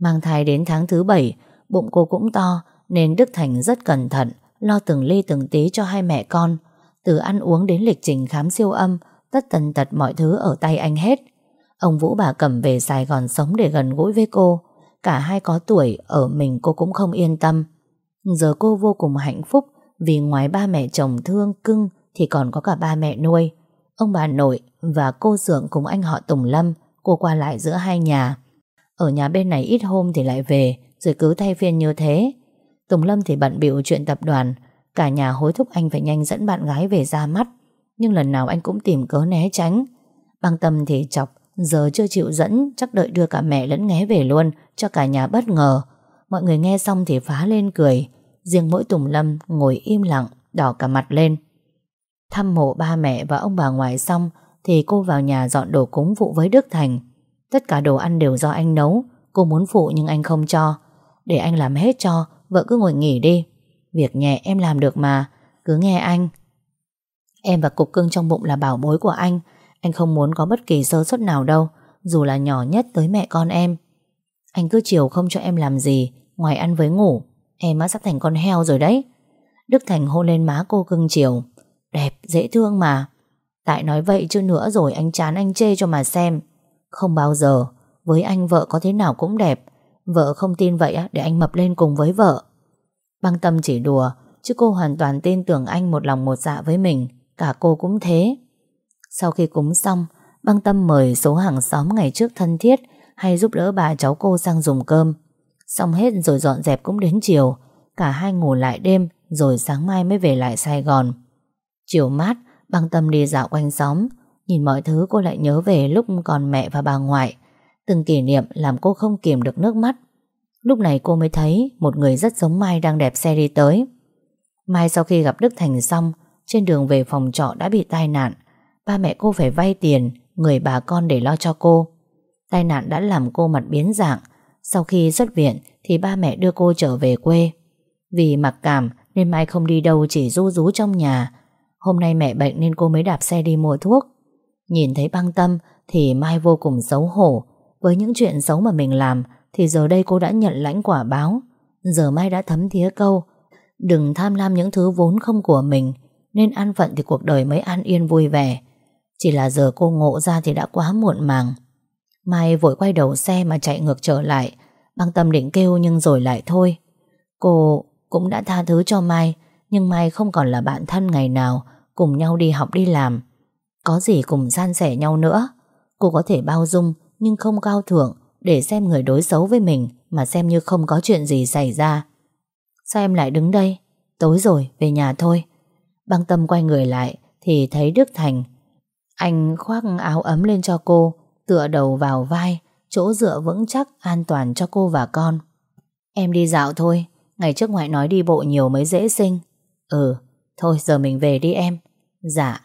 Mang thai đến tháng thứ bảy Bụng cô cũng to, Nên Đức Thành rất cẩn thận, Lo từng ly từng tí cho hai mẹ con. Từ ăn uống đến lịch trình khám siêu âm, Tất tần tật mọi thứ ở tay anh hết. Ông Vũ bà cầm về Sài Gòn sống để gần gũi với cô. Cả hai có tuổi, Ở mình cô cũng không yên tâm. Giờ cô vô cùng hạnh phúc, Vì ngoài ba mẹ chồng thương, cưng, Thì còn có cả ba mẹ nuôi. Ông bà nội và cô Dượng cùng anh họ Tùng Lâm, Cô qua lại giữa hai nhà. Ở nhà bên này ít hôm thì lại về rồi cứ thay phiên như thế. Tùng Lâm thì bận bịu chuyện tập đoàn. Cả nhà hối thúc anh phải nhanh dẫn bạn gái về ra mắt. Nhưng lần nào anh cũng tìm cớ né tránh. Băng tâm thì chọc, Giờ chưa chịu dẫn, Chắc đợi đưa cả mẹ lẫn nghé về luôn, Cho cả nhà bất ngờ. Mọi người nghe xong thì phá lên cười. Riêng mỗi Tùng Lâm ngồi im lặng, Đỏ cả mặt lên. Thăm mộ ba mẹ và ông bà ngoại xong, Thì cô vào nhà dọn đồ cúng phụ với Đức Thành. Tất cả đồ ăn đều do anh nấu. Cô muốn phụ nhưng anh không cho để anh làm hết cho Vợ cứ ngồi nghỉ đi. Việc nhẹ em làm được mà Cứ nghe anh. Em và cục cưng trong bụng là bảo bối của anh. Anh không muốn có bất kỳ sơ suất nào đâu Dù là nhỏ nhất tới mẹ con em. Anh cứ chiều không cho em làm gì Ngoài ăn với ngủ. Em đã sắp thành con heo rồi đấy. Đức Thành hôn lên má cô cưng chiều. Đẹp, dễ thương mà. Tại nói vậy chứ nữa rồi anh chán anh chê cho mà xem. Không bao giờ Với anh vợ có thế nào cũng đẹp. Vợ không tin vậy để anh mập lên cùng với vợ. Băng tâm chỉ đùa, Chứ cô hoàn toàn tin tưởng anh một lòng một dạ với mình. Cả cô cũng thế. Sau khi cúng xong, Băng tâm mời số hàng xóm ngày trước thân thiết Hay giúp đỡ bà cháu cô sang dùng cơm. Xong hết rồi dọn dẹp cũng đến chiều. Cả hai ngủ lại đêm, Rồi sáng mai mới về lại Sài Gòn. Chiều mát, Băng tâm đi dạo quanh xóm. Nhìn mọi thứ cô lại nhớ về lúc còn mẹ và bà ngoại. Từng kỷ niệm làm cô không kiềm được nước mắt. Lúc này cô mới thấy Một người rất giống Mai đang đẹp xe đi tới. Mai sau khi gặp Đức Thành xong, Trên đường về phòng trọ đã bị tai nạn. Ba mẹ cô phải vay tiền, Người bà con để lo cho cô. Tai nạn đã làm cô mặt biến dạng. Sau khi xuất viện Thì ba mẹ đưa cô trở về quê. Vì mặc cảm nên Mai không đi đâu, Chỉ ru rú trong nhà. Hôm nay mẹ bệnh nên cô mới đạp xe đi mua thuốc. Nhìn thấy băng tâm Thì Mai vô cùng xấu hổ. Với những chuyện xấu mà mình làm, Thì giờ đây cô đã nhận lãnh quả báo. Giờ Mai đã thấm thía câu, Đừng tham lam những thứ vốn không của mình, Nên an phận thì cuộc đời mới an yên vui vẻ. Chỉ là giờ cô ngộ ra thì đã quá muộn màng. Mai vội quay đầu xe mà chạy ngược trở lại Băng tâm định kêu nhưng rồi lại thôi. Cô cũng đã tha thứ cho Mai, Nhưng Mai không còn là bạn thân ngày nào, Cùng nhau đi học đi làm. Có gì cùng san sẻ nhau nữa, Cô có thể bao dung nhưng không cao thượng Để xem người đối xấu với mình Mà xem như không có chuyện gì xảy ra. Sao em lại đứng đây? Tối rồi, về nhà thôi. Băng tâm quay người lại Thì thấy Đức Thành. Anh khoác áo ấm lên cho cô, Tựa đầu vào vai, Chỗ dựa vững chắc, an toàn cho cô và con. Em đi dạo thôi, Ngày trước ngoại nói đi bộ nhiều mới dễ sinh. Ừ Thôi giờ mình về đi em. Dạ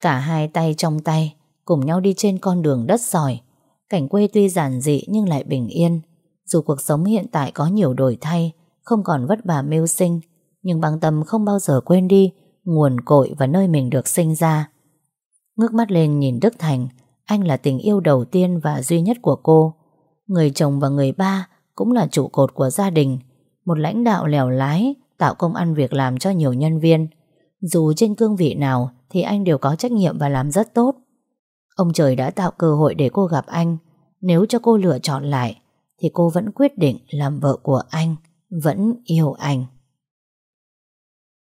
Cả hai tay trong tay, Cùng nhau đi trên con đường đất sỏi. Cảnh quê tuy giản dị nhưng lại bình yên. Dù cuộc sống hiện tại có nhiều đổi thay, Không còn vất vả mưu sinh, Nhưng băng tâm không bao giờ quên đi Nguồn cội và nơi mình được sinh ra. Ngước mắt lên nhìn Đức Thành, Anh là tình yêu đầu tiên và duy nhất của cô. Người chồng và người ba Cũng là trụ cột của gia đình, Một lãnh đạo lèo lái, Tạo công ăn việc làm cho nhiều nhân viên. Dù trên cương vị nào Thì anh đều có trách nhiệm và làm rất tốt. Ông trời đã tạo cơ hội để cô gặp anh. Nếu cho cô lựa chọn lại, Thì cô vẫn quyết định làm vợ của anh, Vẫn yêu anh.